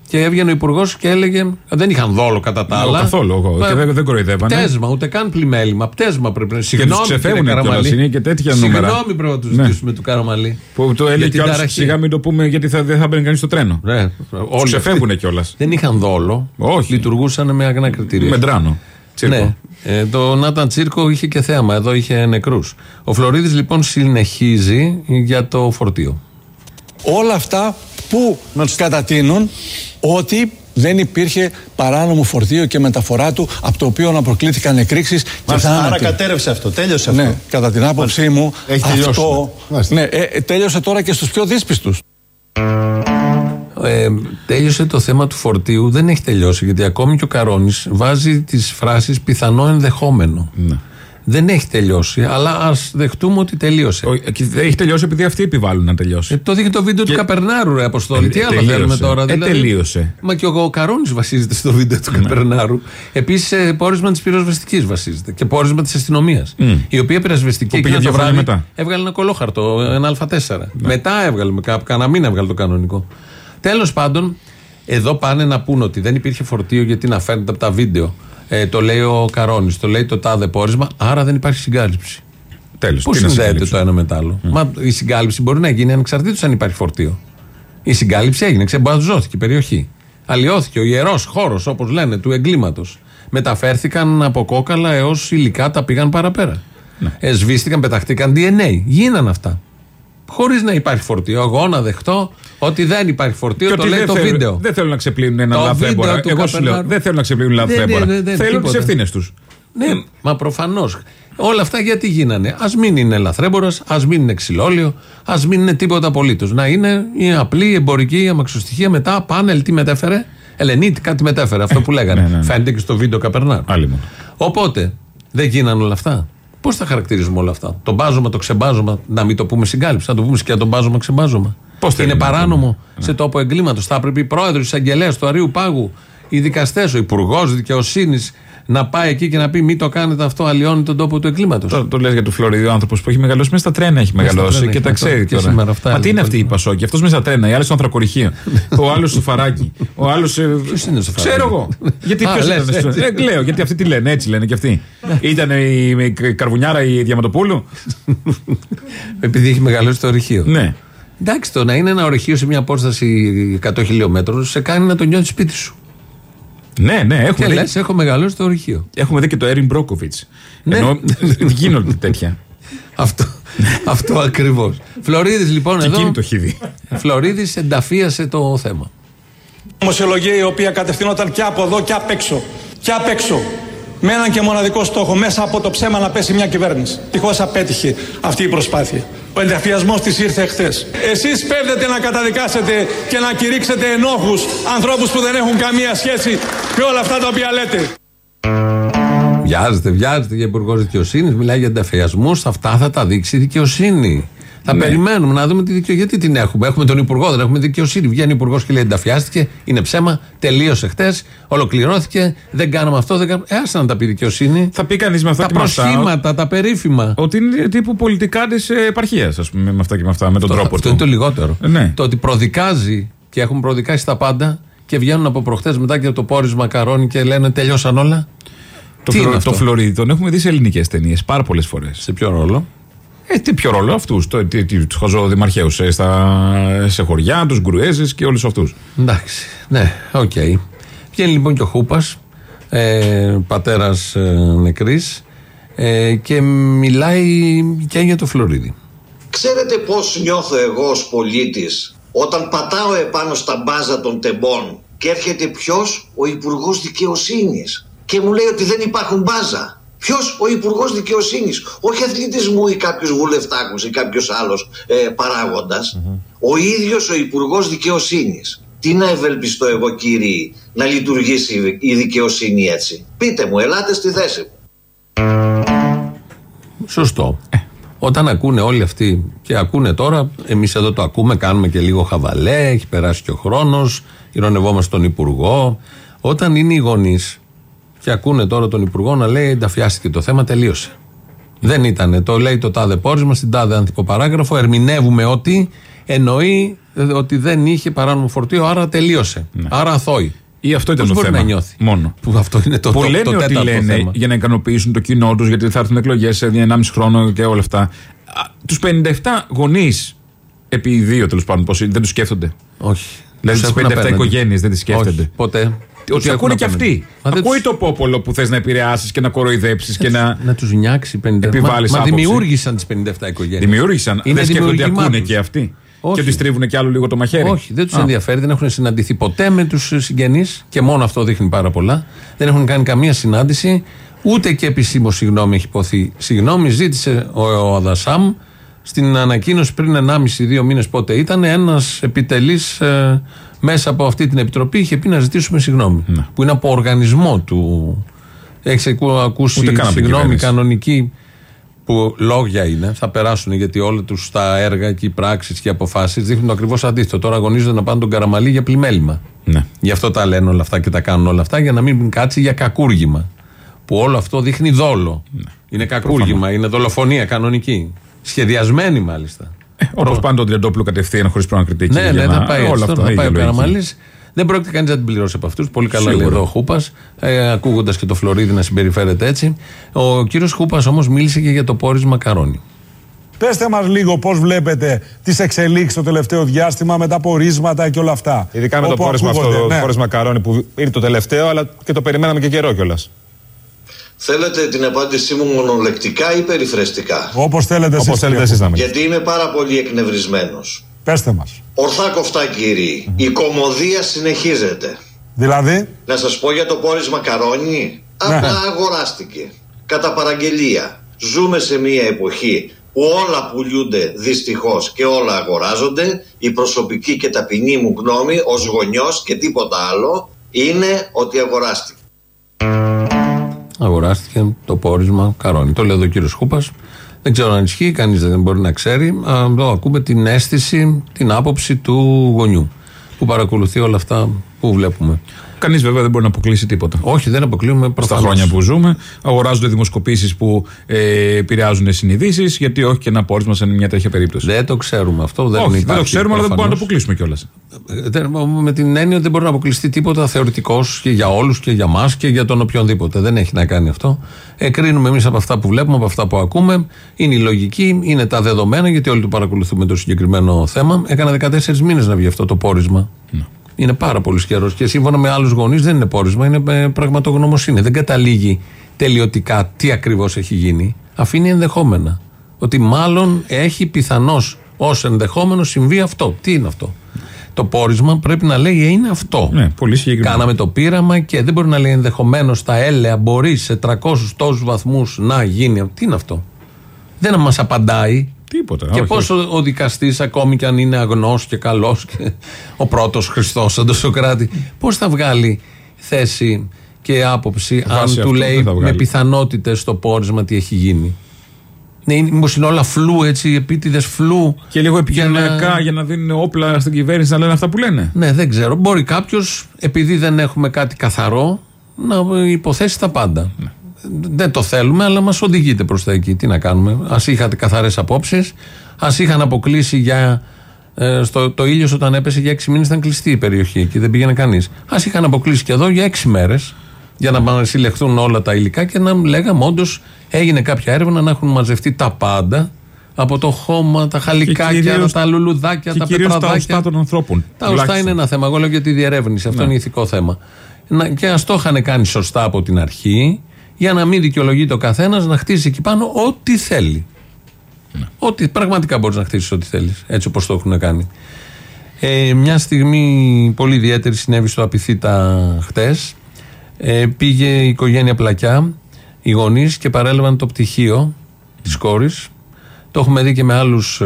[SPEAKER 5] Και έβγαινε ο υπουργός και έλεγε. Δεν είχαν δόλο κατά τα
[SPEAKER 6] Ναι,
[SPEAKER 5] άλλα.
[SPEAKER 6] καθόλου, εγώ. Και δεν- δεν κοροϊδεύανε.
[SPEAKER 5] Πτέσμα, ούτε καν πλημέλημα. Πτέσμα πρέπει να
[SPEAKER 6] τους
[SPEAKER 5] Συγγνώμη,
[SPEAKER 6] ξεφεύγουν
[SPEAKER 5] κύριε
[SPEAKER 6] κιόλας,
[SPEAKER 5] Καραμαλή.
[SPEAKER 6] είναι και τέτοια νούμερα.
[SPEAKER 5] Συγγνώμη πρέπει να τους
[SPEAKER 6] Ναι.
[SPEAKER 5] ζητήσουμε του Καραμαλή.
[SPEAKER 6] Που το
[SPEAKER 5] Για
[SPEAKER 6] έλεγε
[SPEAKER 5] την
[SPEAKER 6] κιόλας.
[SPEAKER 5] ταραχή.
[SPEAKER 6] Σιγά μην το πούμε γιατί θα, δεν θα μπαίνει κανείς στο τρένο.
[SPEAKER 5] Ναι,
[SPEAKER 6] Τους
[SPEAKER 5] όλοι
[SPEAKER 6] ξεφεύγουν
[SPEAKER 5] αυτοί
[SPEAKER 6] κιόλας.
[SPEAKER 5] Δεν είχαν δόλο.
[SPEAKER 6] Όχι.
[SPEAKER 5] Λειτουργούσαν με αγνά κριτήρια.
[SPEAKER 6] Με ντράνο. Τσίρκο.
[SPEAKER 5] Ναι. Ε, το Νάταν Τσίρκο είχε και θέαμα. Εδώ είχε νεκρούς. Ο Φλωρίδης λοιπόν συνεχίζει για το φορτίο.
[SPEAKER 9] Όλα αυτά που κατατείνουν ότι δεν υπήρχε παράνομο φορτίο και μεταφορά του από το οποίο να προκλήθηκαν εκρήξεις και
[SPEAKER 2] Μάλιστα, άρα
[SPEAKER 9] θάνατοι.
[SPEAKER 2] κατέρευσε αυτό, τέλειωσε αυτό.
[SPEAKER 9] Ναι, κατά την άποψή μου
[SPEAKER 2] Έχει τελειώσει.
[SPEAKER 9] αυτό
[SPEAKER 2] Μάλιστα.
[SPEAKER 9] ναι, ε, ε, τέλειωσε τώρα και στους πιο δύσπιστους.
[SPEAKER 5] Ε, τέλειωσε το θέμα του φορτίου. Δεν έχει τελειώσει γιατί ακόμη και ο Καρόνης βάζει τις φράσεις πιθανό ενδεχόμενο.
[SPEAKER 6] Ναι.
[SPEAKER 5] Δεν έχει τελειώσει, αλλά ας δεχτούμε ότι τελείωσε.
[SPEAKER 6] Ο- και δεν Έχει τελειώσει επειδή αυτοί επιβάλλουν να τελειώσει.
[SPEAKER 5] Ε, το δείχνει το βίντεο
[SPEAKER 6] Και-
[SPEAKER 5] του Καπερνάρου, ρε Αποστόλη.
[SPEAKER 6] Ε,
[SPEAKER 5] Τι άλλο
[SPEAKER 6] τελείωσε.
[SPEAKER 5] θέλουμε τώρα,
[SPEAKER 6] Ε,
[SPEAKER 5] δηλαδή;
[SPEAKER 6] τελείωσε.
[SPEAKER 5] Μα και ο, ο Καρόνης βασίζεται στο βίντεο του Καπερνάρου. Επίσης, πόρισμα της πυροσβεστικής βασίζεται. Και πόρισμα της αστυνομίας. Η οποία πυροσβεστική
[SPEAKER 6] Που πήγε
[SPEAKER 5] εκείνο
[SPEAKER 6] δύο
[SPEAKER 5] το
[SPEAKER 6] χρόνια
[SPEAKER 5] βράδυ
[SPEAKER 6] μετά.
[SPEAKER 5] έβγαλε ένα κολόχαρτο, ένα Α4. Μετά έβγαλε, με κάπου, κανένα μήνα έβγαλε το κανονικό. Τέλος πάντων, εδώ πάνε να πούνε ότι δεν υπήρχε φορτίο γιατί να φαίνεται από τα βίντεο. Ε, το λέει ο Καρόνη, το λέει το τάδε πόρισμα, άρα δεν υπάρχει συγκάλυψη.
[SPEAKER 6] Τέλος.
[SPEAKER 5] Πώ συνδέεται το ένα με το άλλο; Μα η συγκάλυψη μπορεί να γίνει ανεξαρτήτως αν υπάρχει φορτίο. Η συγκάλυψη έγινε, ξεμπαζώθηκε η περιοχή. Αλλιώθηκε ο ιερός χώρος, όπως λένε, του εγκλήματος. Μεταφέρθηκαν από κόκαλα έως υλικά τα πήγαν παραπέρα.
[SPEAKER 6] Ναι.
[SPEAKER 5] Ε, σβήστηκαν, πεταχτήκαν DNA. Γίναν αυτά. Χωρίς να υπάρχει φορτίο. Εγώ να δεχτώ ότι δεν υπάρχει φορτίο,
[SPEAKER 6] Και
[SPEAKER 5] το
[SPEAKER 6] ότι
[SPEAKER 5] λέει
[SPEAKER 6] δεν
[SPEAKER 5] το
[SPEAKER 6] θέλουν-
[SPEAKER 5] βίντεο.
[SPEAKER 6] Δεν θέλουν να ξεπλύνουν ένα
[SPEAKER 5] Το
[SPEAKER 6] λαθρέμπορα.
[SPEAKER 5] βίντεο του
[SPEAKER 6] Εγώ σου λέω,
[SPEAKER 5] Καπερνάρου.
[SPEAKER 6] δεν θέλουν να ξεπλύνουν
[SPEAKER 5] Δεν,
[SPEAKER 6] λαθρέμπορα.
[SPEAKER 5] ναι, ναι, ναι,
[SPEAKER 6] Θέλουν τι
[SPEAKER 5] τίποτα.
[SPEAKER 6] ευθύνες τους.
[SPEAKER 5] Ναι, μα προφανώς. Όλα αυτά γιατί γίνανε; Α μην είναι λαθρέμπορας, ας μην είναι ξυλόλιο, ας μην είναι τίποτα απολύτως. Να είναι η απλή εμπορική αμαξοστοιχεία μετά, πάνελ, τι μετέφερε; Ελενίτ, κάτι μετέφερε, αυτό που [LAUGHS] λέγανε.
[SPEAKER 6] ναι, ναι.
[SPEAKER 5] Φαίνεται και στο βίντεο Καπερνάρ.
[SPEAKER 6] Άλλη μόνο.
[SPEAKER 5] Οπότε, δεν γίνανε όλα αυτά; Πώς θα χαρακτηρίζουμε όλα αυτά; Το μπάζωμα, το ξεμπάζωμα, να μην το πούμε συγκάλυψη, να το πούμε και το μπάζωμα, ξεμπάζωμα.
[SPEAKER 6] Πώς θέλει
[SPEAKER 5] είναι
[SPEAKER 6] να το
[SPEAKER 5] παράνομο σε τόπο εγκλήματος. Θα έπρεπε η πρόεδρο, η εισαγγελέα του Αρίου Πάγου, οι δικαστές, ο υπουργός δικαιοσύνης να πάει εκεί και να πει: Μην το κάνετε αυτό, αλλοιώνει τον τόπο του εγκλήματος.
[SPEAKER 6] Το, το λες για του Φλωρίδη, ο άνθρωπος που έχει μεγαλώσει μέσα στα τρένα έχει
[SPEAKER 5] Μέσα στα
[SPEAKER 6] μεγαλώσει
[SPEAKER 5] τρένα
[SPEAKER 6] και
[SPEAKER 5] έχει
[SPEAKER 6] τα
[SPEAKER 5] μεγαλώσει.
[SPEAKER 6] ξέρει
[SPEAKER 5] Και
[SPEAKER 6] τώρα.
[SPEAKER 5] σήμερα αυτά
[SPEAKER 6] Μα τι είναι
[SPEAKER 5] έλεγε.
[SPEAKER 6] αυτή η Πασόκη, αυτός μέσα στα τρένα, οι άλλοι στο ανθρακοριχείο. [LAUGHS] ο άλλος στο φαράκι. Ο άλλος.
[SPEAKER 5] Ποιος είναι στο
[SPEAKER 6] Ξέρω
[SPEAKER 5] φαράκι;
[SPEAKER 6] εγώ. γιατί
[SPEAKER 5] Α,
[SPEAKER 6] ποιος
[SPEAKER 5] λες,
[SPEAKER 6] ήταν. στο-
[SPEAKER 5] έτσι.
[SPEAKER 6] Ε, λέω, γιατί αυτοί τι λένε, έτσι λένε και αυτοί. ήταν η, η Καρβουνιάρα η Διαματοπούλου. [LAUGHS]
[SPEAKER 5] Επειδή έχει μεγαλώσει το ορυχείο.
[SPEAKER 6] ναι.
[SPEAKER 5] Εντάξει, το να είναι ένα ορυχείο σε μια απόσταση 100 χιλιόμετρων σε κάνει να το νιώθεις σπίτι σου.
[SPEAKER 6] Ναι, ναι,
[SPEAKER 5] Και
[SPEAKER 6] έχουμε
[SPEAKER 5] λες,
[SPEAKER 6] δει,
[SPEAKER 5] έχω μεγαλώσει το ορυχείο.
[SPEAKER 6] έχουμε δει και το Έριν Μπρόκοβιτ.
[SPEAKER 5] Ναι.
[SPEAKER 6] Ενώ γίνονται τέτοια.
[SPEAKER 5] Αυτό, αυτό ακριβώς. Φλωρίδης λοιπόν
[SPEAKER 6] Και
[SPEAKER 5] εδώ.
[SPEAKER 6] εκείνη το έχει δει.
[SPEAKER 5] Φλωρίδης ενταφίασε το θέμα.
[SPEAKER 9] Ομοσιολογία η οποία κατευθυνόταν και από εδώ και απ' έξω. Και απ' έξω. Με έναν και μοναδικό στόχο, μέσα από το ψέμα να πέσει μια κυβέρνηση. Τυχώς απέτυχε αυτή η προσπάθεια. Ο ενταφιασμός της ήρθε χθε. Εσείς πέφτετε να καταδικάσετε και να κηρύξετε ενόχους ανθρώπους που δεν έχουν καμία σχέση με όλα αυτά τα οποία λέτε.
[SPEAKER 5] Βιάζεται, βιάζεται για υπουργός δικαιοσύνης, μιλάει για ενταφιασμούς. Αυτά θα τα δείξει η δικαιοσύνη. Θα
[SPEAKER 6] Ναι.
[SPEAKER 5] περιμένουμε να δούμε τη δικαιοσύνη. Γιατί την έχουμε. Έχουμε τον υπουργό, δεν έχουμε δικαιοσύνη. Βγαίνει ο υπουργός και λέει ενταφιάστηκε. Είναι ψέμα. Τελείωσε χτες. Ολοκληρώθηκε. Δεν κάναμε αυτό. Δεν κάναμε. Ε, άσε να τα πει η δικαιοσύνη.
[SPEAKER 6] Θα πει κανείς με αυτά
[SPEAKER 5] τα
[SPEAKER 6] και με αυτά.
[SPEAKER 5] προσχήματα, τα περίφημα.
[SPEAKER 6] Ότι είναι τύπου πολιτικά της επαρχίας, ας πούμε, με αυτά και με αυτά, με τον
[SPEAKER 5] Το-
[SPEAKER 6] τρόπο
[SPEAKER 5] αυτό
[SPEAKER 6] του.
[SPEAKER 5] είναι το λιγότερο.
[SPEAKER 6] Ε, ναι.
[SPEAKER 5] Το ότι προδικάζει και έχουν προδικάσει τα πάντα και βγαίνουν από προχτές μετά και από το πόρισμα Καρώνη και λένε τελειώσαν όλα.
[SPEAKER 6] Το,
[SPEAKER 5] Τι
[SPEAKER 6] φλο,
[SPEAKER 5] είναι
[SPEAKER 6] το
[SPEAKER 5] αυτό;
[SPEAKER 6] Φλωρίδι τον έχουμε δει σε ελληνικές ταινίες πάρα πολλές φορές.
[SPEAKER 5] Σε ποιο ρόλο;
[SPEAKER 6] Ε, τι ποιο ρόλο αυτούς, τους χαζοδημαρχαίου ε, στα- σε χωριά, τους Γκρούεζες και όλους αυτούς.
[SPEAKER 5] Εντάξει. Ναι, οκ. Βγαίνει λοιπόν και ο Χούπας, ε, πατέρας ε, νεκρής, ε, και μιλάει και για το Φλωρίδι.
[SPEAKER 10] Ξέρετε πώς νιώθω εγώ ως πολίτης όταν πατάω επάνω στα μπάζα των τεμπών και έρχεται ποιος, ο Υπουργός Δικαιοσύνης και μου λέει ότι δεν υπάρχουν μπάζα. Ποιος, ο Υπουργός Δικαιοσύνης, όχι αθλητισμού ή κάποιος βουλευτάκο ή κάποιος άλλος ε, παράγοντας. Ο ίδιος ο Υπουργός Δικαιοσύνης. Τι να ευελπιστώ εγώ, κύριοι, να λειτουργήσει η δικαιοσύνη έτσι; Πείτε μου, ελάτε στη θέση μου.
[SPEAKER 5] Σωστό. Όταν ακούνε όλοι αυτοί και ακούνε τώρα, εμείς εδώ το ακούμε, κάνουμε και λίγο χαβαλέ, έχει περάσει και ο χρόνος, ηρωνευόμαστε τον Υπουργό. Όταν είναι οι γονείς και ακούνε τώρα τον Υπουργό να λέει ενταφιάστηκε το θέμα, τελείωσε. Δεν ήτανε. Το λέει το τάδε πόρισμα στην τάδε ανθυποπαράγραφο. Ερμηνεύουμε ότι εννοεί ότι δεν είχε παράνομο φορτίο, άρα τελείωσε. Άρα αθώοι.
[SPEAKER 6] Ή αυτό ήταν
[SPEAKER 5] Πώς
[SPEAKER 6] το
[SPEAKER 5] μπορεί
[SPEAKER 6] θέμα.
[SPEAKER 5] να νιώθει;
[SPEAKER 6] Μόνο.
[SPEAKER 5] Που αυτό είναι το,
[SPEAKER 6] που
[SPEAKER 5] το,
[SPEAKER 6] λένε
[SPEAKER 5] το
[SPEAKER 6] ότι
[SPEAKER 5] τέταρτο
[SPEAKER 6] λένε
[SPEAKER 5] θέμα.
[SPEAKER 6] για να ικανοποιήσουν το κοινό τους, γιατί θα έρθουν εκλογές σε 1,5 χρόνο και όλα αυτά. Τους 57 γονείς, επί δύο τέλος πάντων, πώς είναι, δεν τους σκέφτονται;
[SPEAKER 5] Όχι.
[SPEAKER 6] Δηλαδή
[SPEAKER 5] Τους
[SPEAKER 6] τι
[SPEAKER 5] έχουν
[SPEAKER 6] 57
[SPEAKER 5] απέναντι.
[SPEAKER 6] οικογένειες δεν τις σκέφτονται;
[SPEAKER 5] Όχι, ποτέ. Τους
[SPEAKER 6] Ότι
[SPEAKER 5] έχουν
[SPEAKER 6] ακούνε και
[SPEAKER 5] απέναντι.
[SPEAKER 6] αυτοί.
[SPEAKER 5] Μα δεν
[SPEAKER 6] Ακούει
[SPEAKER 5] τους-
[SPEAKER 6] το πόπολο που θες να επηρεάσεις και να κοροϊδέψεις και να.
[SPEAKER 5] Να του νιάξεις 57.
[SPEAKER 6] Επιβάλλεις
[SPEAKER 5] Μα, μα
[SPEAKER 6] άποψη.
[SPEAKER 5] δημιούργησαν τις 57 οικογένειες.
[SPEAKER 6] Δημιούργησαν.
[SPEAKER 5] Είναι
[SPEAKER 6] δεν σκέφτονται ότι
[SPEAKER 5] δημιουργήμά
[SPEAKER 6] ακούνε
[SPEAKER 5] τους.
[SPEAKER 6] και αυτοί.
[SPEAKER 5] Όχι.
[SPEAKER 6] Και ότι στρίβουν και άλλο λίγο το μαχαίρι.
[SPEAKER 5] Όχι, δεν τους
[SPEAKER 6] Α.
[SPEAKER 5] ενδιαφέρει, δεν έχουν συναντηθεί ποτέ με τους συγγενείς και μόνο αυτό δείχνει πάρα πολλά. Δεν έχουν κάνει καμία συνάντηση, ούτε και επισήμως συγγνώμη έχει υποθεί. Συγγνώμη ζήτησε ο, ο Αδασάμ στην ανακοίνωση πριν 1,5-2 μήνες πότε ήταν ένας επιτελής μέσα από αυτή την επιτροπή είχε πει να ζητήσουμε συγγνώμη.
[SPEAKER 6] Ναι.
[SPEAKER 5] Που είναι από οργανισμό του. Έχεις ακούσει
[SPEAKER 6] Ούτε καν από την
[SPEAKER 5] συγγνώμη
[SPEAKER 6] κυβέρνηση.
[SPEAKER 5] κανονική που λόγια είναι, θα περάσουν γιατί όλα τους τα έργα και οι πράξεις και οι αποφάσεις δείχνουν το ακριβώς αντίθετο. Τώρα αγωνίζονται να πάνε τον Καραμαλή για πλημέλημα.
[SPEAKER 6] Ναι.
[SPEAKER 5] Γι' αυτό τα λένε όλα αυτά και τα κάνουν όλα αυτά, για να μην κάτσει για κακούργημα. Που όλο αυτό δείχνει δόλο.
[SPEAKER 6] Ναι.
[SPEAKER 5] Είναι κακούργημα, είναι δολοφονία κανονική. Σχεδιασμένη μάλιστα.
[SPEAKER 6] Όπως πάνε τον Τριαντόπουλο κατευθείαν χωρίς προανακριτική.
[SPEAKER 5] Ναι, ναι, θα πάει
[SPEAKER 6] όλα
[SPEAKER 5] έτσι.
[SPEAKER 6] αυτά.
[SPEAKER 5] Τώρα, θα πάει ο
[SPEAKER 6] ίδια λογική.
[SPEAKER 5] Καραμαλή. Δεν πρόκειται κανείς να την πληρώσει από αυτούς. Πολύ καλά λέει
[SPEAKER 6] Σίγουρα.
[SPEAKER 5] εδώ ο Χούπας, ε, ακούγοντας και το Φλωρίδι να συμπεριφέρεται έτσι. Ο κύριος Χούπας όμως μίλησε και για το πόρισμα Καρόνι.
[SPEAKER 11] Πέστε μας λίγο πώς βλέπετε τις εξελίξεις το τελευταίο διάστημα με τα πορίσματα και όλα αυτά.
[SPEAKER 12] Ειδικά με το
[SPEAKER 11] Όπου
[SPEAKER 12] πόρισμα αυτό,
[SPEAKER 11] ακούγονται,
[SPEAKER 12] το
[SPEAKER 11] ναι.
[SPEAKER 12] πόρισμα Καρόνι που είναι το τελευταίο, αλλά και το περιμέναμε και καιρό κιόλας.
[SPEAKER 10] Θέλετε την απάντησή μου μονολεκτικά ή περιφρεστικά;
[SPEAKER 11] Όπως θέλετε εσείς.
[SPEAKER 12] Όπω θέλετε
[SPEAKER 11] κύριε
[SPEAKER 12] εσείς να
[SPEAKER 11] Χούπα.
[SPEAKER 12] μιλήσετε.
[SPEAKER 10] Γιατί είμαι πάρα πολύ εκνευρισμένος.
[SPEAKER 11] Πέστε μας.
[SPEAKER 10] Ορθά κοφτά κύριοι. Η κομμωδία συνεχίζεται.
[SPEAKER 11] Δηλαδή,
[SPEAKER 10] Να σας πω για το πόρισμα Καρόνι. Απλά αγοράστηκε. Κατά παραγγελία. Ζούμε σε μια εποχή που όλα πουλιούνται δυστυχώς και όλα αγοράζονται. Η προσωπική και ταπεινή μου γνώμη ως γονιός και τίποτα άλλο είναι ότι αγοράστηκε.
[SPEAKER 5] Αγοράστηκε το πόρισμα Καρόνι. Το λέει εδώ ο κύριος Χούπα. Δεν ξέρω αν ισχύει, κανείς δεν μπορεί να ξέρει. Α, Εδώ ακούμε την αίσθηση, την άποψη του γονιού που παρακολουθεί όλα αυτά που βλέπουμε.
[SPEAKER 6] Κανείς βέβαια δεν μπορεί να αποκλείσει τίποτα.
[SPEAKER 5] Όχι, δεν αποκλείουμε
[SPEAKER 6] Στα
[SPEAKER 5] προφανώς.
[SPEAKER 6] χρόνια που ζούμε, αγοράζονται δημοσκοπήσεις που ε, επηρεάζουν συνειδήσεις, γιατί όχι και ένα πόρισμα σε μια τέτοια περίπτωση.
[SPEAKER 5] Δεν το ξέρουμε αυτό. Δεν
[SPEAKER 6] όχι, δεν
[SPEAKER 5] υπάρχει
[SPEAKER 6] το ξέρουμε, αλλά δεν μπορούμε να το
[SPEAKER 5] προφανώς.
[SPEAKER 6] αποκλείσουμε κιόλας.
[SPEAKER 5] Ε, δεν- Με την έννοια ότι δεν μπορεί να αποκλειστεί τίποτα θεωρητικός και για όλους και για μας και για τον οποιονδήποτε. Δεν έχει να κάνει αυτό. Ε, κρίνουμε εμείς από αυτά που βλέπουμε, από αυτά που ακούμε. Είναι η λογική, είναι τα δεδομένα, γιατί όλοι το παρακολουθούμε το συγκεκριμένο θέμα. Έκανα 14 μήνες να βγει αυτό το πόρισμα. Είναι πάρα πολύ καιρός και σύμφωνα με άλλους γονείς δεν είναι πόρισμα, είναι ε, πραγματογνωμοσύνη. Δεν καταλήγει τελειωτικά τι ακριβώς έχει γίνει. Αφήνει ενδεχόμενα. Ότι μάλλον έχει πιθανώς ως ενδεχόμενο συμβεί αυτό. Τι είναι αυτό; Το πόρισμα πρέπει να λέει «Ε, είναι αυτό.
[SPEAKER 6] Ναι, πολύ συγκεκριμένα.
[SPEAKER 5] Κάναμε το πείραμα και δεν μπορεί να λέει ενδεχομένως τα έλεα μπορεί σε 300 τόσους βαθμούς να γίνει. Τι είναι αυτό; Δεν μας απαντάει.
[SPEAKER 6] Τίποτα.
[SPEAKER 5] Και
[SPEAKER 6] όχι,
[SPEAKER 5] πώς
[SPEAKER 6] όχι.
[SPEAKER 5] ο, ο δικαστής, ακόμη και αν είναι αγνός και καλός και ο πρώτος Χριστός, σαν τον Σοκράτη, πώς θα βγάλει θέση και άποψη
[SPEAKER 6] Βάσει
[SPEAKER 5] αν
[SPEAKER 6] αυτού
[SPEAKER 5] του λέει
[SPEAKER 6] δεν θα
[SPEAKER 5] με
[SPEAKER 6] βγάλει.
[SPEAKER 5] πιθανότητες στο πόρισμα τι έχει γίνει. Ναι, μήπως είναι όλα φλού, έτσι, επίτηδες φλού.
[SPEAKER 6] Και λίγο
[SPEAKER 5] για να-
[SPEAKER 6] επικοινωνιακά για να δίνουν όπλα στην κυβέρνηση να λένε αυτά που λένε.
[SPEAKER 5] Ναι, δεν ξέρω. Μπορεί κάποιος, επειδή δεν έχουμε κάτι καθαρό, να υποθέσει τα πάντα.
[SPEAKER 6] Ναι.
[SPEAKER 5] Δεν το θέλουμε, αλλά μας οδηγείται προς τα εκεί. Τι να κάνουμε; Α είχατε καθαρές απόψεις, ας είχαν αποκλείσει για. Ε, στο, το ήλιος όταν έπεσε για έξι μήνες ήταν κλειστή η περιοχή και δεν πήγαινε κανείς. Α είχαν αποκλείσει και εδώ για έξι μέρες για να μας συλλεχθούν όλα τα υλικά και να λέγαμε όντως έγινε κάποια έρευνα να έχουν μαζευτεί τα πάντα από το χώμα, τα χαλικάκια,
[SPEAKER 6] κυρίως-
[SPEAKER 5] τα λουλουδάκια,
[SPEAKER 6] Και
[SPEAKER 5] τα
[SPEAKER 6] κυρίως τα
[SPEAKER 5] πετραδάκια.
[SPEAKER 6] οστά των ανθρώπων.
[SPEAKER 5] Τα οστά είναι ένα θέμα. Εγώ λέω για τη διερεύνηση. Αυτό
[SPEAKER 6] Ναι.
[SPEAKER 5] είναι ηθικό θέμα. Να, και ας το είχαν κάνει σωστά από την αρχή, για να μην δικαιολογείται ο καθένας να χτίσει εκεί πάνω ό,τι θέλει.
[SPEAKER 6] Ναι.
[SPEAKER 5] Ό,τι πραγματικά μπορείς να χτίσεις ό,τι θέλεις. Έτσι όπως το έχουν κάνει. Ε, μια στιγμή πολύ ιδιαίτερη συνέβη στο Απιθύτα χτες. Ε, πήγε η οικογένεια Πλακιά οι γονείς και παρέλαβαν το πτυχίο της κόρης. Το έχουμε δει και με άλλους,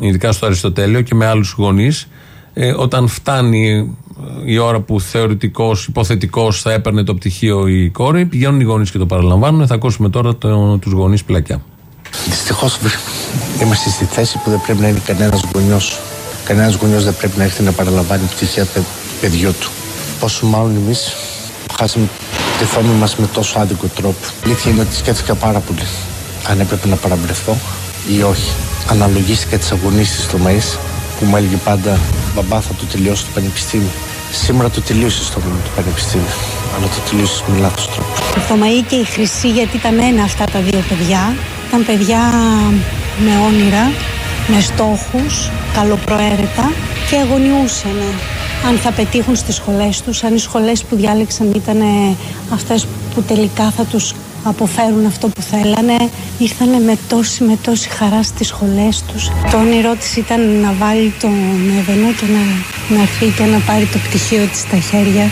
[SPEAKER 5] ειδικά στο Αριστοτέλειο και με άλλους γονείς. Ε, όταν φτάνει η ώρα που θεωρητικός, υποθετικός θα έπαιρνε το πτυχίο η κόρη, πηγαίνουν οι γονείς και το παραλαμβάνουν. Θα ακούσουμε τώρα το, τους γονείς πλακιά.
[SPEAKER 13] Δυστυχώς είμαστε στη θέση που δεν πρέπει να είναι κανένας γονιός. Κανένας γονιός δεν πρέπει να έρθει να παραλαμβάνει πτυχία του παιδιού του. Πόσο μάλλον εμείς χάσαμε τη φωνή μας με τόσο άδικο τρόπο. Η αλήθεια είναι ότι σκέφτηκα πάρα πολύ αν έπρεπε να παραμπρεθώ ή όχι. Αναλογίστηκα τις αγωνίσεις της Θωμαή που μου έλεγε πάντα Μπαμπά, θα το τελειώσει το πανεπιστήμιο. Σήμερα το τελείωσες στο το πανεπιστήμιο. Αλλά το τελείωσες με λάθος τρόπο.
[SPEAKER 14] Η Θωμαή και η Χρυσή, γιατί ήταν ένα αυτά τα δύο παιδιά. Ήταν παιδιά με όνειρα, με στόχους, καλοπροαίρετα και αγωνιούσαν αν θα πετύχουν στις σχολές τους, αν οι σχολές που διάλεξαν ήταν αυτές που τελικά θα τους αποφέρουν αυτό που θέλανε. Ήρθανε με τόση με τόση χαρά στις σχολές τους. Το όνειρό της ήταν να βάλει τον Εύενο και να, να έρθει και να πάρει το πτυχίο της στα χέρια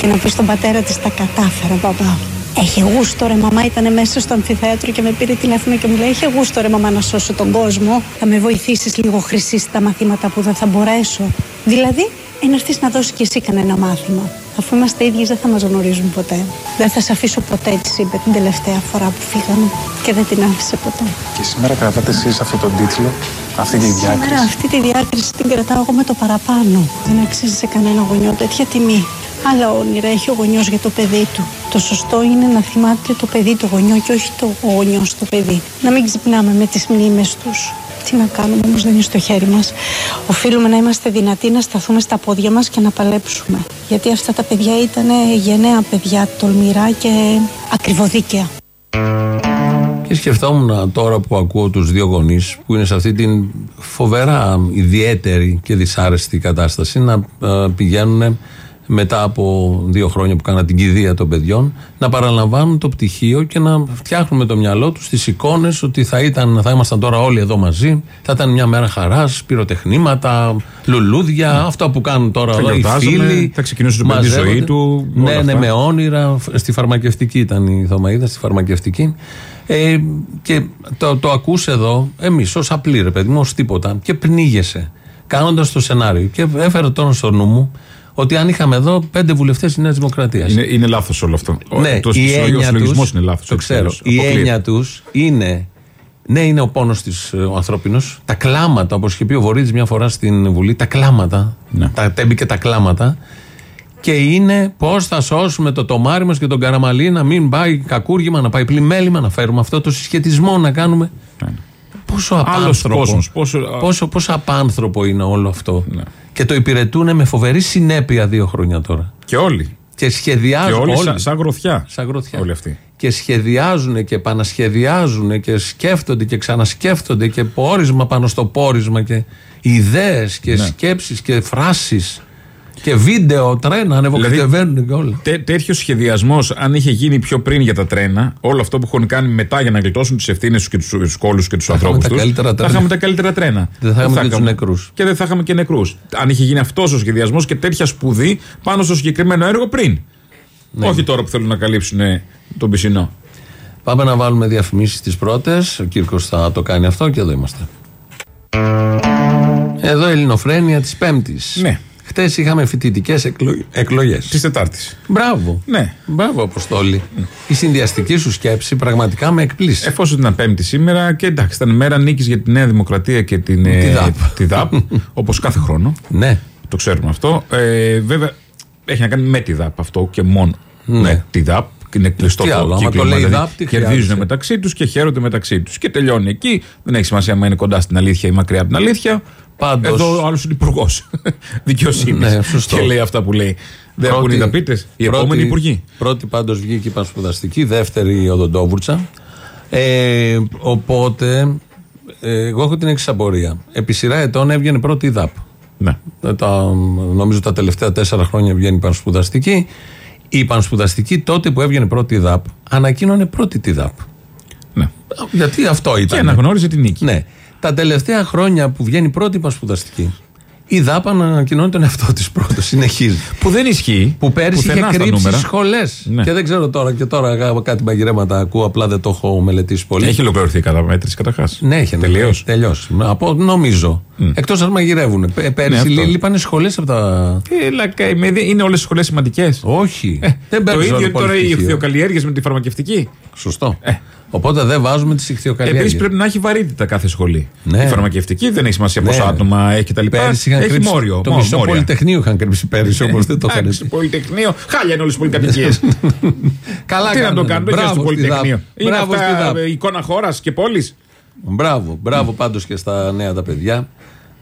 [SPEAKER 14] και να πει στον πατέρα της τα κατάφερα μπαμπά. Έχει γούστο ρε μαμά, ήταν μέσα στο αμφιθέατρο και με πήρε τηλέφωνο και μου λέει: Έχει γούστο ρε μαμά να σώσω τον κόσμο. Θα με βοηθήσεις λίγο χρυσή στα μαθήματα που δεν θα μπορέσω. Δηλαδή, ε, να έρθεις να δώσεις κι εσύ κανένα μάθημα. Αφού είμαστε ίδιοι, δεν θα μας γνωρίζουν ποτέ. Δεν θα σε αφήσω ποτέ, τη είπε την τελευταία φορά που φύγαμε και δεν την άφησε ποτέ.
[SPEAKER 13] Και σήμερα κρατάτε εσείς αυτόν τον τίτλο, αυτή τη διάκριση;
[SPEAKER 14] Σήμερα αυτή τη διάκριση την κρατάω εγώ με το παραπάνω. Δεν αξίζει σε κανένα γονιό τέτοια τιμή. Άλλα όνειρα έχει ο γονιός για το παιδί του. Το σωστό είναι να θυμάται το παιδί το γονιό και όχι το γονιός στο παιδί. Να μην ξυπνάμε με τις μνήμες τους. Τι να κάνουμε όμως δεν είναι στο χέρι μας. Οφείλουμε να είμαστε δυνατοί να σταθούμε στα πόδια μας και να παλέψουμε. Γιατί αυτά τα παιδιά ήταν γενναία παιδιά, τολμηρά και ακριβοδίκαια.
[SPEAKER 5] Και σκεφτόμουν τώρα που ακούω τους δύο γονείς που είναι σε αυτή την φοβερά ιδιαίτερη και δυσάρεστη κατάσταση να ε, πηγαίνουν μετά από δύο χρόνια που κάνα την κηδεία των παιδιών, να παραλαμβάνουν το πτυχίο και να φτιάχνουν με το μυαλό τους τις εικόνες ότι θα, ήταν, θα ήμασταν τώρα όλοι εδώ μαζί, θα ήταν μια μέρα χαράς, πυροτεχνήματα, λουλούδια, ναι. αυτά που κάνουν τώρα
[SPEAKER 6] θα
[SPEAKER 5] εδώ οι φίλοι.
[SPEAKER 6] Θα ξεκινούσε το παιδί ζωή του.
[SPEAKER 5] Ναι, ναι, με όνειρα. Στη φαρμακευτική ήταν η Θωμαίδα, στη φαρμακευτική. Ε, και το, το ακούς εδώ, εμείς ως απλή ρε παιδί μου, ως τίποτα, και πνίγεσαι κάνοντας το σενάριο. Και έφερε τώρα στο νου μου ότι αν είχαμε εδώ πέντε βουλευτές της Νέας Δημοκρατίας.
[SPEAKER 6] Είναι, είναι λάθος όλο αυτό.
[SPEAKER 5] Ναι,
[SPEAKER 6] το
[SPEAKER 5] η έννοια τους,
[SPEAKER 6] είναι λάθος.
[SPEAKER 5] Το ξέρω. Η έννοια τους είναι. Ναι, είναι ο πόνος της ο ανθρώπινος. Τα κλάματα, όπως είχε πει ο Βορύδης μια φορά στην Βουλή, τα κλάματα.
[SPEAKER 6] Ναι.
[SPEAKER 5] Τα τέμπη και τα κλάματα. Και είναι πώς θα σώσουμε το τομάρι μας και τον καραμαλί να μην πάει κακούργημα, να πάει πλημέλημα, να φέρουμε αυτό το συσχετισμό να κάνουμε.
[SPEAKER 6] Ναι.
[SPEAKER 5] Πόσο απάνθρωπο,
[SPEAKER 6] κόσμος, πόσο...
[SPEAKER 5] Πόσο, πόσο απάνθρωπο είναι όλο αυτό. Και το υπηρετούν με φοβερή συνέπεια δύο χρόνια τώρα.
[SPEAKER 6] Και όλοι.
[SPEAKER 5] Και σχεδιάζουν.
[SPEAKER 6] Και όλοι,
[SPEAKER 5] όλοι.
[SPEAKER 6] Σαν, σαν γροθιά.
[SPEAKER 5] Σαν γροθιά.
[SPEAKER 6] Όλοι αυτοί.
[SPEAKER 5] Και σχεδιάζουν και επανασχεδιάζουν και σκέφτονται και ξανασκέφτονται και πόρισμα πάνω στο πόρισμα και ιδέες και
[SPEAKER 6] Ναι.
[SPEAKER 5] σκέψεις και φράσεις και βίντεο, τρένα, ανεβοκατεβαίνουν και όλα.
[SPEAKER 6] Τέ, τέτοιος σχεδιασμός, αν είχε γίνει πιο πριν για τα τρένα, όλο αυτό που έχουν κάνει μετά για να γλιτώσουν τις ευθύνες τους και τους κόλου και τους
[SPEAKER 5] είχαμε
[SPEAKER 6] ανθρώπους
[SPEAKER 5] τα
[SPEAKER 6] τους,
[SPEAKER 5] καλύτερα
[SPEAKER 6] θα
[SPEAKER 5] τρένα.
[SPEAKER 6] είχαμε τα καλύτερα τρένα.
[SPEAKER 5] Δεν θα είχαμε και τους νεκρούς.
[SPEAKER 6] Και δεν θα είχαμε και νεκρούς. Αν είχε γίνει αυτός ο σχεδιασμός και τέτοια σπουδή πάνω στο συγκεκριμένο έργο πριν.
[SPEAKER 5] Ναι.
[SPEAKER 6] Όχι τώρα που θέλουν να καλύψουν ε, τον πισινό.
[SPEAKER 5] Πάμε να βάλουμε διαφημίσεις τις πρώτες. Ο Κύρκος θα το κάνει αυτό και εδώ είμαστε. Εδώ η Ελληνοφρένεια της Πέμπτης.
[SPEAKER 6] Ναι.
[SPEAKER 5] Χτες είχαμε φοιτητικές εκλογές.
[SPEAKER 6] Της Τετάρτης.
[SPEAKER 5] Μπράβο.
[SPEAKER 6] Ναι.
[SPEAKER 5] Μπράβο, Αποστόλη. Η συνδυαστική σου σκέψη πραγματικά με εκπλήσει.
[SPEAKER 6] Εφόσον ήταν Πέμπτη σήμερα και εντάξει, ήταν μέρα νίκης για τη Νέα Δημοκρατία και την,
[SPEAKER 5] Τη
[SPEAKER 6] ε,
[SPEAKER 5] ΔΑΠ.
[SPEAKER 6] τη ΔΑΠ [LAUGHS] όπως κάθε χρόνο.
[SPEAKER 5] Ναι.
[SPEAKER 6] Το ξέρουμε αυτό. Ε, βέβαια, έχει να κάνει με τη ΔΑΠ αυτό και μόνο
[SPEAKER 5] Ναι.
[SPEAKER 6] με τη ΔΑΠ. Είναι κλειστό
[SPEAKER 5] Τι άλλο, άμα
[SPEAKER 6] κύκλωμα,
[SPEAKER 5] το λέει η
[SPEAKER 6] δηλαδή
[SPEAKER 5] ΔΑΠ, τι
[SPEAKER 6] κερδίζουν
[SPEAKER 5] χρειάζεται.
[SPEAKER 6] μεταξύ τους και χαίρονται μεταξύ τους. Και τελειώνει εκεί. Δεν έχει σημασία αν είναι κοντά στην αλήθεια ή μακριά από την αλήθεια.
[SPEAKER 5] Πάντως-
[SPEAKER 6] Εδώ ο άλλος είναι υπουργός [LAUGHS] δικαιοσύνης.
[SPEAKER 5] Ναι, σωστό.
[SPEAKER 6] και λέει αυτά που λέει. Δεν
[SPEAKER 5] Πρώτη-
[SPEAKER 6] έχουν οι δαπίτε. Οι
[SPEAKER 5] πρώτη-
[SPEAKER 6] επόμενοι υπουργοί.
[SPEAKER 5] Πρώτη πάντως βγήκε η πανσπουδαστική, δεύτερη η Οδοντόβουρτσα. Ε, οπότε, ε, εγώ έχω την εξής απορία. Επί σειρά ετών έβγαινε πρώτη η ΔΑΠ.
[SPEAKER 6] Ναι.
[SPEAKER 5] Ε, Τα, νομίζω τα τελευταία τέσσερα χρόνια βγαίνει η πανσπουδαστική. Η πανσπουδαστική τότε που έβγαινε πρώτη η ΔΑΠ, ανακοίνωνε πρώτη τη ΔΑΠ.
[SPEAKER 6] Ναι.
[SPEAKER 5] Γιατί αυτό ήταν.
[SPEAKER 6] Και αναγνώριζε την νίκη.
[SPEAKER 5] Ναι. Τα τελευταία χρόνια που βγαίνει πρώτη η πανσπουδαστική, Η ΔΑΠ ανακοινώνει τον εαυτό της πρώτος. Συνεχίζει.
[SPEAKER 6] Που δεν ισχύει.
[SPEAKER 5] Που πέρυσι είχε
[SPEAKER 6] Πουθενά στα
[SPEAKER 5] κρύψει
[SPEAKER 6] νούμερα.
[SPEAKER 5] σχολές.
[SPEAKER 6] Ναι.
[SPEAKER 5] Και δεν ξέρω τώρα. Και τώρα γα- κάτι μαγειρέματα ακούω, απλά δεν το έχω μελετήσει πολύ.
[SPEAKER 6] Έχει ολοκληρωθεί η καταμέτρηση καταρχάς.
[SPEAKER 5] Ναι, έχει
[SPEAKER 6] Τελείως.
[SPEAKER 5] Τελειώσει. Από, νομίζω. Εκτός αν μαγειρεύουν. Πέ- Πέρυσι
[SPEAKER 6] Ναι, αυτό.
[SPEAKER 5] λεί- λείπανε σχολές από τα.
[SPEAKER 6] Έλα, κα- με- δεν- είναι όλες οι σχολές σημαντικές.
[SPEAKER 5] Όχι.
[SPEAKER 6] δεν
[SPEAKER 5] δεν
[SPEAKER 6] το
[SPEAKER 5] παίρνεις
[SPEAKER 6] ίδιο
[SPEAKER 5] όλο
[SPEAKER 6] τώρα οι
[SPEAKER 5] πολυστοιχείο.
[SPEAKER 6] ηχθειοκαλλιέργειες με τη φαρμακευτική.
[SPEAKER 5] Σωστό. Οπότε δεν βάζουμε τις ηχθειοκαλλιέργειες.
[SPEAKER 6] Επίσης πρέπει να έχει βαρύτητα κάθε σχολή.
[SPEAKER 5] Ναι.
[SPEAKER 6] Η φαρμακευτική δεν έχει σημασία πόσα
[SPEAKER 5] Ναι.
[SPEAKER 6] άτομα έχει κτλ.
[SPEAKER 5] Πέρυσι είχαν
[SPEAKER 6] Έχει
[SPEAKER 5] κρύψει.
[SPEAKER 6] μόριο.
[SPEAKER 5] Το
[SPEAKER 6] μο-
[SPEAKER 5] μισό
[SPEAKER 6] μόρια.
[SPEAKER 5] πολυτεχνείο είχαν κρύψει πέρυσι, όπως δεν το έκανε.
[SPEAKER 6] Εντάξει, Πολυτεχνείο. Χάλια είναι όλες οι πολυκατοικίες. [LAUGHS]
[SPEAKER 5] Καλά
[SPEAKER 6] Τι να το
[SPEAKER 5] κάνανε.
[SPEAKER 6] κάνουμε, δεν
[SPEAKER 5] Μπράβο
[SPEAKER 6] στο
[SPEAKER 5] στη
[SPEAKER 6] Πολυτεχνείο.
[SPEAKER 5] ΔΑΠ.
[SPEAKER 6] Είναι
[SPEAKER 5] Μπράβο στη
[SPEAKER 6] αυτά
[SPEAKER 5] ΔΑΠ.
[SPEAKER 6] ε, εικόνα χώρας και πόλης.
[SPEAKER 5] Μπράβο, μπράβο πάντως και στα νέα τα παιδιά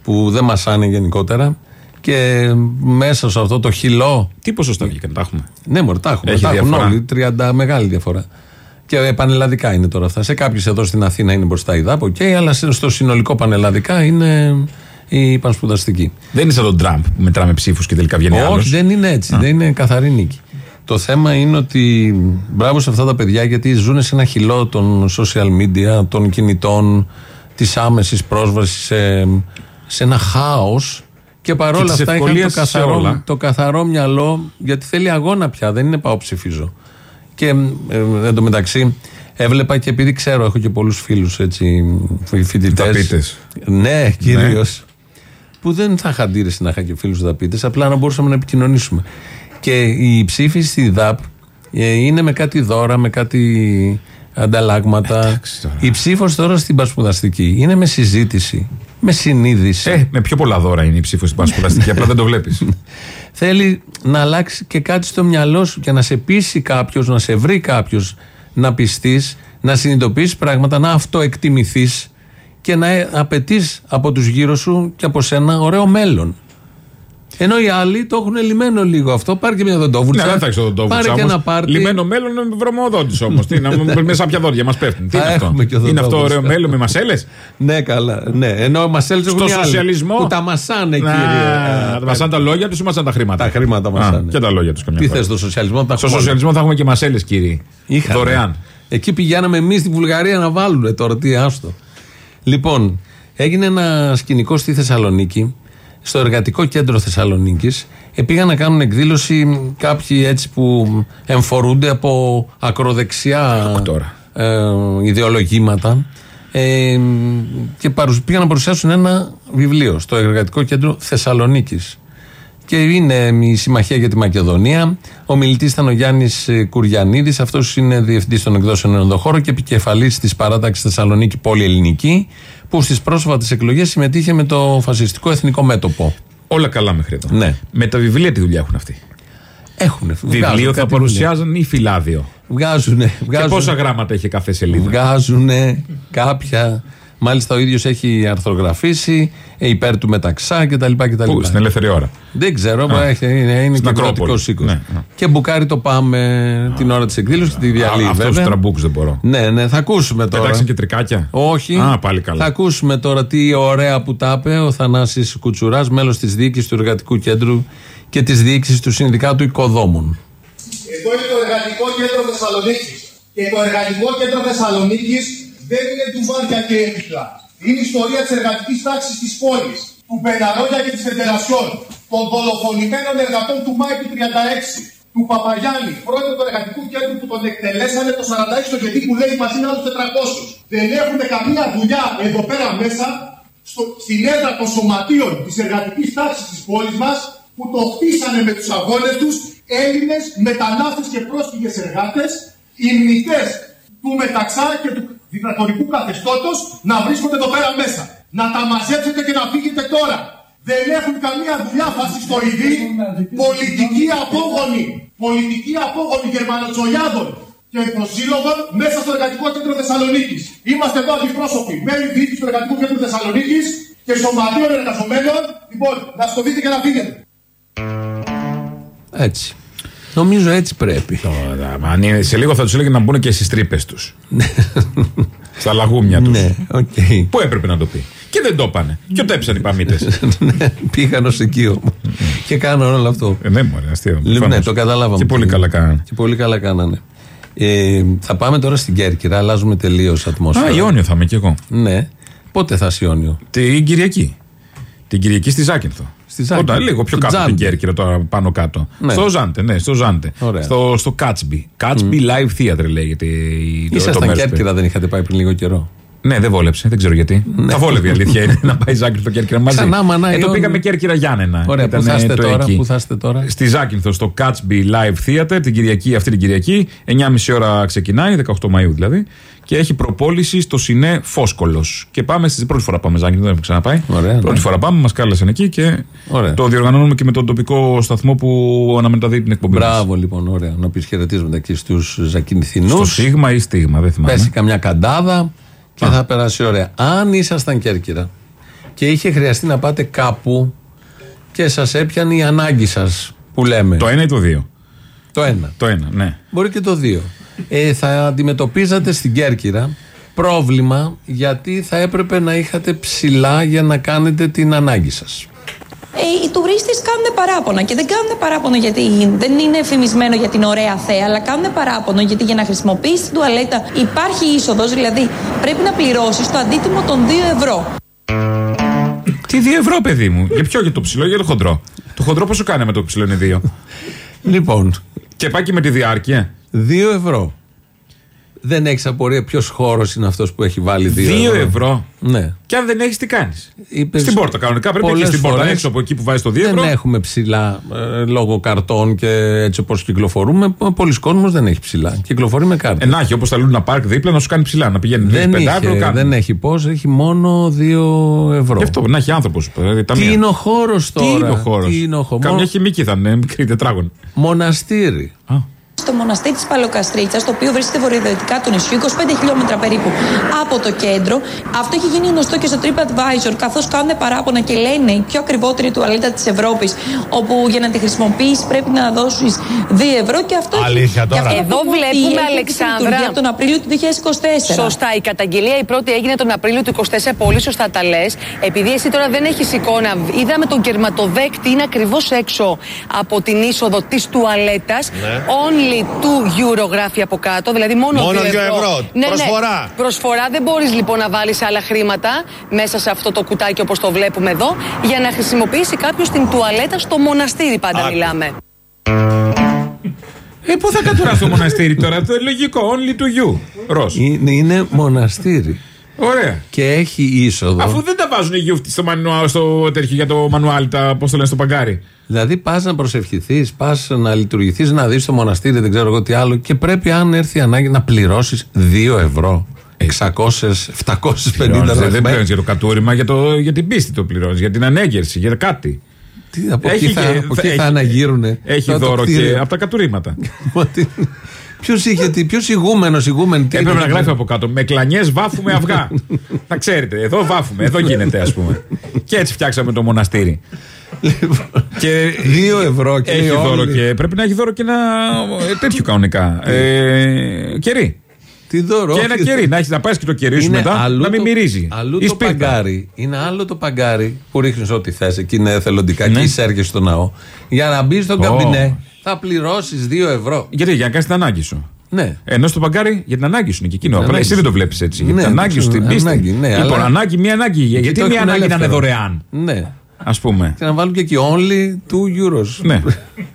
[SPEAKER 5] που δεν μασάνε γενικότερα και μέσα σε αυτό το χυλό.
[SPEAKER 6] Τι ποσοστά βγήκαν, τα έχουμε;
[SPEAKER 5] Ναι, μωρέ, τα έχουμε.
[SPEAKER 6] Έχει
[SPEAKER 5] τα έχουν
[SPEAKER 6] διαφορά.
[SPEAKER 5] όλοι. 30 μεγάλη διαφορά. Και πανελλαδικά είναι τώρα αυτά. Σε κάποιους εδώ στην Αθήνα είναι μπροστά η ΔΑΠ, οκ, αλλά σε- στο συνολικό πανελλαδικά είναι η πανσπουδαστική.
[SPEAKER 6] Δεν είναι σαν τον Τραμπ που μετράμε ψήφους και τελικά βγαίνει άλλος.
[SPEAKER 5] Όχι, δεν είναι έτσι. Δεν είναι καθαρή νίκη. Το θέμα είναι ότι μπράβο σε αυτά τα παιδιά γιατί ζουν σε ένα χυλό των social media, των κινητών, της άμεσης πρόσβασης σε, σε ένα χάος. Και παρόλα
[SPEAKER 6] Και της
[SPEAKER 5] αυτά είχαν το
[SPEAKER 6] ευκολίας σε
[SPEAKER 5] καθαρό,
[SPEAKER 6] όλα.
[SPEAKER 5] το καθαρό μυαλό, γιατί θέλει αγώνα πια, δεν είναι πάω ψηφίζω. Και ε, εν τω μεταξύ έβλεπα και επειδή ξέρω, έχω και πολλούς φίλους φοιτητές.
[SPEAKER 6] Δαπίτες.
[SPEAKER 5] Ναι, κυρίως που δεν θα είχα αντίρρηση να είχα και φίλους δαπίτε, απλά να μπορούσαμε να επικοινωνήσουμε. Και η ψήφη στη ΔΑΠ ε, είναι με κάτι δώρα, με κάτι ανταλλάγματα. Η ψήφος τώρα στην πασπουδαστική είναι με συζήτηση, με συνείδηση.
[SPEAKER 6] Ε, με πιο πολλά δώρα είναι η ψήφος στην Πασπουδαστική, απλά δεν το βλέπεις. [LAUGHS]
[SPEAKER 5] Θέλει να αλλάξει και κάτι στο μυαλό σου και να σε πείσει κάποιος, να σε βρει κάποιος να πιστείς, να συνειδητοποιήσεις πράγματα, να αυτοεκτιμηθείς και να απαιτείς από τους γύρω σου και από σένα ωραίο μέλλον. Ενώ οι άλλοι το έχουν λυμμένο λίγο αυτό. Πάρε και μια δοντόβουλτσα.
[SPEAKER 6] Ναι, δεν θα έχεις τον
[SPEAKER 5] Πάρε και ένα πάρτι.
[SPEAKER 6] Λιμένο μέλλον είναι βρωμοδότης όμως. Τι να [LAUGHS] μέσα ποια δόντια μας πέφτουν. Τι
[SPEAKER 5] Θα
[SPEAKER 6] είναι αυτό;
[SPEAKER 5] έχουμε και
[SPEAKER 6] Είναι αυτό
[SPEAKER 5] οδοντόβουλτσα.
[SPEAKER 6] ωραίο μέλλον με μασέλες;
[SPEAKER 5] Ναι, καλά. Ναι. Ενώ μα έλειψε
[SPEAKER 6] Στο σοσιαλισμό;
[SPEAKER 5] Που τα μασάνε, κύριε.
[SPEAKER 6] Να,
[SPEAKER 5] Ε,
[SPEAKER 6] Μασάνε τα λόγια τους ή μασάνε τα χρήματα;
[SPEAKER 5] Τα χρήματα μασάνε.
[SPEAKER 6] Και τα λόγια τους καμιά
[SPEAKER 5] Τι
[SPEAKER 6] φορά.
[SPEAKER 5] θες στο σοσιαλισμό, τα
[SPEAKER 6] Στο
[SPEAKER 5] έχουμε όλα.
[SPEAKER 6] σοσιαλισμό θα έχουμε και μασέλες, κύριοι.
[SPEAKER 5] Είχαμε.
[SPEAKER 6] Δωρεάν.
[SPEAKER 5] Εκεί πηγαίναμε εμείς στη Βουλγαρία να βάλουμε τώρα. Τι άστο. Λοιπόν, έγινε ένα σκηνικό στη Θεσσαλονίκη, στο εργατικό κέντρο Θεσσαλονίκης. Πήγαν να κάνουν εκδήλωση κάποιοι έτσι που εμφορούνται από ακροδεξιά ε, ιδεολογήματα. Ε, και παρουσ- πήγαν να παρουσιάσουν ένα βιβλίο στο εργατικό κέντρο Θεσσαλονίκης και είναι η Συμμαχία για τη Μακεδονία. Ομιλητής ήταν ο Γιάννης Κουριανίδης. Αυτός είναι διευθυντής των εκδόσεων Ενδοχώρο και επικεφαλής της παράταξης Θεσσαλονίκη Πόλη Ελληνική, που στις πρόσφατες εκλογές συμμετείχε με το φασιστικό εθνικό μέτωπο.
[SPEAKER 6] Όλα καλά μέχρι εδώ.
[SPEAKER 5] Ναι.
[SPEAKER 6] Με τα βιβλία τι δουλειά έχουν αυτοί;
[SPEAKER 5] Έχουν.
[SPEAKER 6] Βιβλίο θα παρουσιάζουν ή φυλλάδιο;
[SPEAKER 5] Βγάζουν.
[SPEAKER 6] Και πόσα γράμματα έχει κάθε σελίδα;
[SPEAKER 5] Βγάζουν κάποια. Μάλιστα ο ίδιος έχει αρθρογραφήσει ε, υπέρ του Μεταξά κτλ. κτλ.
[SPEAKER 6] Πού, στην ελεύθερη ώρα.
[SPEAKER 5] Δεν ξέρω,
[SPEAKER 6] Α,
[SPEAKER 5] έχει, είναι, είναι
[SPEAKER 6] στην
[SPEAKER 5] και
[SPEAKER 6] Ακρόπολη.
[SPEAKER 5] κρατικός οίκος.
[SPEAKER 6] Ναι, ναι.
[SPEAKER 5] Και μπουκάρει το ΠΑΜΕ την ώρα της εκδήλωσης και τη διαλύει.
[SPEAKER 6] Αυτός
[SPEAKER 5] βέβαια.
[SPEAKER 6] του τραμπούκου δεν μπορώ.
[SPEAKER 5] Ναι, ναι, θα ακούσουμε τώρα.
[SPEAKER 6] Πετάξαν και τρικάκια.
[SPEAKER 5] Όχι.
[SPEAKER 6] Α, πάλι καλά.
[SPEAKER 5] Θα ακούσουμε τώρα τι ωραία που τα είπε ο Θανάσης Κουτσουράς, μέλος της διοίκησης του Εργατικού Κέντρου και της διοίκησης του Συνδικάτου Οικοδόμων.
[SPEAKER 15] Εδώ είναι το Εργατικό Κέντρο Θεσσαλονίκης. Και το Εργατικό Κέντρο Θεσσαλονίκης δεν είναι του Βάρια και έπιπλα. Είναι η ιστορία της εργατικής τάξης της πόλης, του Πεναρόγια και της Φεντερασιών, των δολοφονημένων εργατών του Μάη του 36, του Παπαγιάννη, πρόεδρο του Εργατικού Κέντρου που τον εκτελέσανε το 46 στο γιατί που λέει μαζί με άλλους 400. Δεν έχουν καμία δουλειά εδώ πέρα μέσα, στο, στην έδρα των σωματείων της εργατικής τάξης της πόλης μας, που το χτίσανε με τους αγώνες τους Έλληνες, μετανάστες και πρόσφυγες εργάτες, υμνητέ του μεταξά και του δικτατορικού καθεστώτος να βρίσκονται εδώ πέρα μέσα. Να τα μαζέψετε και να φύγετε τώρα. Δεν έχουν καμία δουλειά φασιστοειδή, πολιτική απόγονη, πολιτική απόγονη γερμανοτσολιάδων και προσύλλογων μέσα στο εργατικό κέντρο Θεσσαλονίκης. Είμαστε εδώ αντιπρόσωποι, μέλη διοίκησης του εργατικού κέντρου Θεσσαλονίκης και σωματείων εργαζομένων. Λοιπόν, να στο δείτε και να φύγετε.
[SPEAKER 5] Έτσι. Νομίζω έτσι πρέπει.
[SPEAKER 6] Τώρα, μα αν είναι- σε λίγο θα τους έλεγε να μπουν και στις τρύπες τους. Στα λαγούμια τους.
[SPEAKER 5] Ναι, οκ.
[SPEAKER 6] Πού έπρεπε να το πει. Και δεν το έπανε. Και κιοτέψαν οι παμίτες. [LAUGHS]
[SPEAKER 5] Ναι, Πήγαν ως εκεί όμως. και κάναν όλο αυτό.
[SPEAKER 6] ναι, μωρέ, αστείο.
[SPEAKER 5] Λοιπόν, ναι,
[SPEAKER 6] Προφανώς.
[SPEAKER 5] το καταλάβαμε.
[SPEAKER 6] Και πολύ καλά κάνανε.
[SPEAKER 5] Και πολύ καλά κάνανε. Ε, θα πάμε τώρα στην Κέρκυρα, αλλάζουμε τελείως ατμόσφαιρα.
[SPEAKER 6] Α, Ιόνιο θα είμαι κι εγώ.
[SPEAKER 5] Ναι. Πότε θα είσαι Ιόνιο;
[SPEAKER 6] Την Κυριακή. Την Κυριακή στη Ζάκυνθο.
[SPEAKER 5] Στη Ζάκυνθο.
[SPEAKER 6] Όταν, λίγο πιο
[SPEAKER 5] Στο
[SPEAKER 6] κάτω από την
[SPEAKER 5] Τζάντε.
[SPEAKER 6] Κέρκυρα, τώρα πάνω κάτω.
[SPEAKER 5] Ναι.
[SPEAKER 6] Στο Ζάντε, ναι, στο Ζάντε.
[SPEAKER 5] Ωραία.
[SPEAKER 6] Στο, στο Κάτσμπι. Κάτσμπι Live Theater λέγεται. η- το- το
[SPEAKER 5] Ήσασταν
[SPEAKER 6] μέρος
[SPEAKER 5] Κέρκυρα, δεν είχατε πάει πριν λίγο καιρό;
[SPEAKER 6] Ναι, δεν βόλεψε, δεν ξέρω γιατί. Θα βόλευε η αλήθεια είναι να πάει Ζάκυνθο Κέρκυρα μαζί.
[SPEAKER 5] Ξανά, μανά,
[SPEAKER 6] ε, το
[SPEAKER 5] Ιόνι.
[SPEAKER 6] πήγαμε Κέρκυρα Γιάννενα.
[SPEAKER 5] Ωραία, πού
[SPEAKER 6] Ήτανε
[SPEAKER 5] θα είστε
[SPEAKER 6] το
[SPEAKER 5] τώρα,
[SPEAKER 6] εκεί.
[SPEAKER 5] πού θα είστε τώρα;
[SPEAKER 6] Στη Ζάκυνθο, στο Catsby Live Theater, την Κυριακή, αυτή την Κυριακή, 9.30 ώρα ξεκινάει, 18 Μαΐου δηλαδή, και έχει προπόληση στο Σινέ Φόσκολος. Και πάμε στη πρώτη φορά πάμε Ζάκυνθο, δεν έχουμε ξαναπάει.
[SPEAKER 5] Ωραία,
[SPEAKER 6] πρώτη
[SPEAKER 5] ναι.
[SPEAKER 6] φορά πάμε, μας κάλεσαν εκεί και
[SPEAKER 5] Ωραία.
[SPEAKER 6] το διοργανώνουμε και με τον τοπικό σταθμό που αναμεταδίδει την εκπομπή. μας.
[SPEAKER 5] Μπράβο λοιπόν, ωραία. Να πεις χαιρετίσματα εκεί στου Ζακυνθινού.
[SPEAKER 6] Στο Σίγμα ή Στίγμα, δεν θυμάμαι.
[SPEAKER 5] Πέσει καμιά καντάδα και θα περάσει ωραία. Αν ήσασταν Κέρκυρα και είχε χρειαστεί να πάτε κάπου και σας έπιανε η ανάγκη σας που λέμε.
[SPEAKER 6] Το ένα ή το δύο.
[SPEAKER 5] Το ένα.
[SPEAKER 6] Το ένα, ναι.
[SPEAKER 5] Μπορεί και το δύο. Ε, θα αντιμετωπίζατε στην Κέρκυρα πρόβλημα γιατί θα έπρεπε να είχατε ψηλά για να κάνετε την ανάγκη σας.
[SPEAKER 16] Ε, οι τουρίστες κάνουν παράπονα και δεν κάνουν παράπονο γιατί δεν είναι εφημισμένο για την ωραία θέα, αλλά κάνουν παράπονο γιατί για να χρησιμοποιήσει την τουαλέτα υπάρχει είσοδος, δηλαδή πρέπει να πληρώσεις το αντίτιμο των 2 ευρώ.
[SPEAKER 6] Τι 2 ευρώ, παιδί μου; για ποιο, για το ψηλό ή για το χοντρό; Το χοντρό πόσο κάνει με το ψηλό είναι 2.
[SPEAKER 5] Λοιπόν,
[SPEAKER 6] Και πάει και με τη διάρκεια.
[SPEAKER 5] 2 ευρώ. Δεν έχεις απορία ποιος χώρος είναι αυτός που έχει βάλει 2
[SPEAKER 6] 2
[SPEAKER 5] ευρώ.
[SPEAKER 6] ευρώ;
[SPEAKER 5] Ναι.
[SPEAKER 6] Και αν δεν έχεις, τι κάνεις;
[SPEAKER 5] Είπες
[SPEAKER 6] Στην πόρτα κανονικά πρέπει να
[SPEAKER 5] πολλές
[SPEAKER 6] έχει στην πόρτα
[SPEAKER 5] φορές
[SPEAKER 6] έξω από εκεί που βάζεις το 2 ευρώ.
[SPEAKER 5] Δεν έχουμε ψηλά ε, λόγω καρτών και έτσι όπως κυκλοφορούμε. Πολλοί κόσμος δεν έχει ψηλά. Κυκλοφορεί με κάρτα.
[SPEAKER 6] Ε, να έχει όπως τα Λούνα Πάρκ δίπλα να σου κάνει ψηλά. Να πηγαίνει
[SPEAKER 5] δεν,
[SPEAKER 6] 5
[SPEAKER 5] είχε,
[SPEAKER 6] ευρώ κάτω.
[SPEAKER 5] δεν έχει πώς, έχει μόνο 2 ευρώ.
[SPEAKER 6] Γι' αυτό να έχει άνθρωπος.
[SPEAKER 5] Τι είναι ο χώρος τώρα.
[SPEAKER 6] Τι είναι ο χώρος;
[SPEAKER 5] Τι είναι ο χώρος.
[SPEAKER 6] Καμιά χημική θα είναι, μικρή τετράγωνη.
[SPEAKER 5] Μοναστήρι.
[SPEAKER 16] Στο μοναστήρι της Παλοκαστρίτσα, το οποίο βρίσκεται βορειοδυτικά του νησιού, 25 χιλιόμετρα περίπου από το κέντρο. Αυτό έχει γίνει γνωστό και στο TripAdvisor, καθώς κάνουν παράπονα και λένε η πιο ακριβότερη τουαλέτα της Ευρώπης, όπου για να τη χρησιμοποιήσει πρέπει να δώσεις 2 ευρώ και αυτό. έχει-
[SPEAKER 17] Αλήθεια
[SPEAKER 16] και
[SPEAKER 17] τώρα.
[SPEAKER 16] αυτό
[SPEAKER 17] Εδώ
[SPEAKER 16] που
[SPEAKER 17] βλέπουμε,
[SPEAKER 16] έχει αρχίσει
[SPEAKER 17] Αλεξάνδρα.
[SPEAKER 16] λειτουργία Από τον Απρίλιο του 2024.
[SPEAKER 17] Σωστά, η καταγγελία η πρώτη έγινε τον Απρίλιο του 24, πολύ σωστά τα λες. Επειδή εσύ τώρα δεν έχεις εικόνα, είδαμε τον κερματοδέκτη, είναι ακριβώς έξω από την είσοδο της τουαλέτας.
[SPEAKER 18] Ναι.
[SPEAKER 17] Only 2 euro γράφει από κάτω, δηλαδή μόνο,
[SPEAKER 18] Μόνο
[SPEAKER 17] 2
[SPEAKER 18] δύο
[SPEAKER 17] ευρώ.
[SPEAKER 18] ευρώ.
[SPEAKER 17] Ναι,
[SPEAKER 18] Προσφορά.
[SPEAKER 17] Ναι. Προσφορά δεν μπορείς λοιπόν να βάλεις άλλα χρήματα μέσα σε αυτό το κουτάκι όπως το βλέπουμε εδώ, για να χρησιμοποιήσει κάποιος την τουαλέτα στο μοναστήρι πάντα
[SPEAKER 6] Άκου.
[SPEAKER 17] μιλάμε.
[SPEAKER 6] Ε, πού θα κατουρά το μοναστήρι τώρα, το λογικό, only to you. Ροζ.
[SPEAKER 5] Είναι, είναι μοναστήρι.
[SPEAKER 6] Ωραία.
[SPEAKER 5] Και έχει είσοδο.
[SPEAKER 6] Αφού δεν τα βάζουν οι γιούφτοι στο, μανουά, στο τέτοιο για το μανουάλι, τα, πώς το λένε, στο παγκάρι.
[SPEAKER 5] Δηλαδή πας να προσευχηθείς, πας να λειτουργηθείς, να δεις το μοναστήρι, δεν ξέρω εγώ τι άλλο, και πρέπει αν έρθει η ανάγκη να πληρώσεις 2 ευρώ. 600, 750
[SPEAKER 6] Πληρώνεις, δεν
[SPEAKER 5] δραχμές.
[SPEAKER 6] πληρώνει για το κατούριμα, για, το, για την πίστη το πληρώνεις, για την ανέγερση, για κάτι.
[SPEAKER 5] Τι, από εκεί θα, από εκεί θα αναγείρουνε.
[SPEAKER 6] Έχει
[SPEAKER 5] το- το
[SPEAKER 6] δώρο και
[SPEAKER 5] κτίριο.
[SPEAKER 6] από τα κατουρήματα.
[SPEAKER 5] Ποιος είχε τι, ποιος ηγούμενος, ηγούμενη. τι
[SPEAKER 6] Έπρεπε να
[SPEAKER 5] είναι.
[SPEAKER 6] γράφει από κάτω. Με κλανιές βάφουμε αυγά. [LAUGHS] να ξέρετε, εδώ βάφουμε, εδώ γίνεται ας πούμε. και έτσι φτιάξαμε το μοναστήρι. και
[SPEAKER 5] Δύο ευρώ και
[SPEAKER 6] έχει
[SPEAKER 5] λέει
[SPEAKER 6] δώρο
[SPEAKER 5] όλοι.
[SPEAKER 6] και πρέπει να έχει δώρο και ένα ε, τέτοιο κανονικά. Ε, κερί.
[SPEAKER 5] Τι δώρο.
[SPEAKER 6] Και ένα
[SPEAKER 5] όχι.
[SPEAKER 6] κερί. Να, έχεις, να πάρεις και το κερί σου
[SPEAKER 5] Είναι
[SPEAKER 6] μετά
[SPEAKER 5] αλλού
[SPEAKER 6] να μην
[SPEAKER 5] το-
[SPEAKER 6] μυρίζει.
[SPEAKER 5] Αλλού
[SPEAKER 6] Η
[SPEAKER 5] το
[SPEAKER 6] σπίρτα.
[SPEAKER 5] παγκάρι. Είναι άλλο το παγκάρι που ρίχνεις ό,τι θες. Εκεί είναι εθελοντικά.
[SPEAKER 6] Ναι.
[SPEAKER 5] Και εισέρχεσαι στο ναό. Για να μπεις στο
[SPEAKER 6] Ω.
[SPEAKER 5] καμπινέ θα πληρώσεις 2 ευρώ.
[SPEAKER 6] Γιατί, για να κάνεις την ανάγκη σου.
[SPEAKER 5] Ναι.
[SPEAKER 6] Ενώ στο παγκάρι για την ανάγκη σου είναι και εκείνο.
[SPEAKER 5] την
[SPEAKER 6] Απλά
[SPEAKER 5] ανάγκη
[SPEAKER 6] εσύ δεν
[SPEAKER 5] σου.
[SPEAKER 6] το βλέπεις έτσι. Για
[SPEAKER 5] Ναι,
[SPEAKER 6] την ανάγκη σου,
[SPEAKER 5] το
[SPEAKER 6] την
[SPEAKER 5] ξέρω,
[SPEAKER 6] πίστη.
[SPEAKER 5] ανάγκη, ναι,
[SPEAKER 6] λοιπόν,
[SPEAKER 5] αλλά-
[SPEAKER 6] ανάγκη, μία ανάγκη.
[SPEAKER 5] Εκεί
[SPEAKER 6] Γιατί
[SPEAKER 5] το
[SPEAKER 6] μία
[SPEAKER 5] έχουν
[SPEAKER 6] ανάγκη να είναι
[SPEAKER 5] ελεύθερο.
[SPEAKER 6] δωρεάν.
[SPEAKER 5] Ναι.
[SPEAKER 6] Α πούμε.
[SPEAKER 5] Και να βάλουν και εκεί only 2 euros.
[SPEAKER 6] Ναι.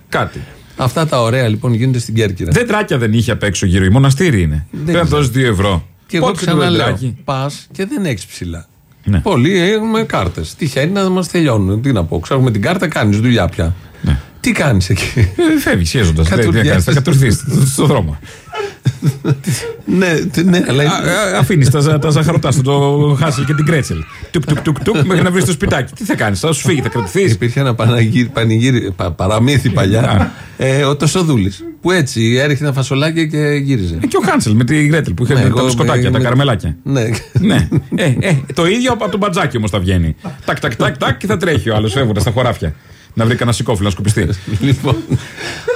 [SPEAKER 6] Κάτι.
[SPEAKER 5] Αυτά τα ωραία λοιπόν γίνονται στην Κέρκυρα.
[SPEAKER 6] Δέντρακια δεν είχε απ' έξω γύρω. Η μοναστήρι είναι. Πρέπει να
[SPEAKER 5] ξέρω.
[SPEAKER 6] δώσεις 2 ευρώ.
[SPEAKER 5] Και εγώ
[SPEAKER 6] Πότε το
[SPEAKER 5] ξαναλέω.
[SPEAKER 6] δεντράκι.
[SPEAKER 5] Πας και δεν έχεις ψηλά.
[SPEAKER 6] Ναι.
[SPEAKER 5] Πολλοί έχουμε κάρτες. Τυχαίνει να μας τελειώνουν. Τι να πω, ξέρουμε την κάρτα, κάνεις δουλειά πια. Τι κάνεις εκεί;
[SPEAKER 6] Ε, Φεύγεις, σχέζοντα. Δεν
[SPEAKER 5] Κατουριάζεις.
[SPEAKER 6] κάνεις. Θα κατουρθεί στον δρόμο.
[SPEAKER 5] ναι, τι- ναι, αλλά.
[SPEAKER 6] Αφήνεις τα, ζα- τα ζαχαρωτά στο το χάσιλ και την κρέτσελ. Τουκ, τουκ, τουκ, τουκ, μέχρι να βρεις το σπιτάκι. Τι θα κάνεις, θα σου φύγει, θα κρατηθείς.
[SPEAKER 5] Υπήρχε ένα πανηγύρι, πανηγύρι, πα- παραμύθι παλιά. ε, ο Τωσοδούλη. Που έτσι έριχνε φασολάκια και γύριζε.
[SPEAKER 6] Ε, Και ο Χάνσελ με την Γκρέτελ που είχε
[SPEAKER 5] Ναι,
[SPEAKER 6] τα
[SPEAKER 5] εγώ
[SPEAKER 6] μπισκοτάκια,
[SPEAKER 5] με-
[SPEAKER 6] τα καραμελάκια.
[SPEAKER 5] Ναι.
[SPEAKER 6] Ναι. Ε, ε, το ίδιο από τον μπατζάκι όμως θα βγαίνει. Τάκ, τάκ, τάκ, τάκ και θα τρέχει ο άλλος φεύγοντας στα χωράφια. Να βρει κανένα σηκώφυλλο να σκουπιστεί. [LAUGHS]
[SPEAKER 5] λοιπόν,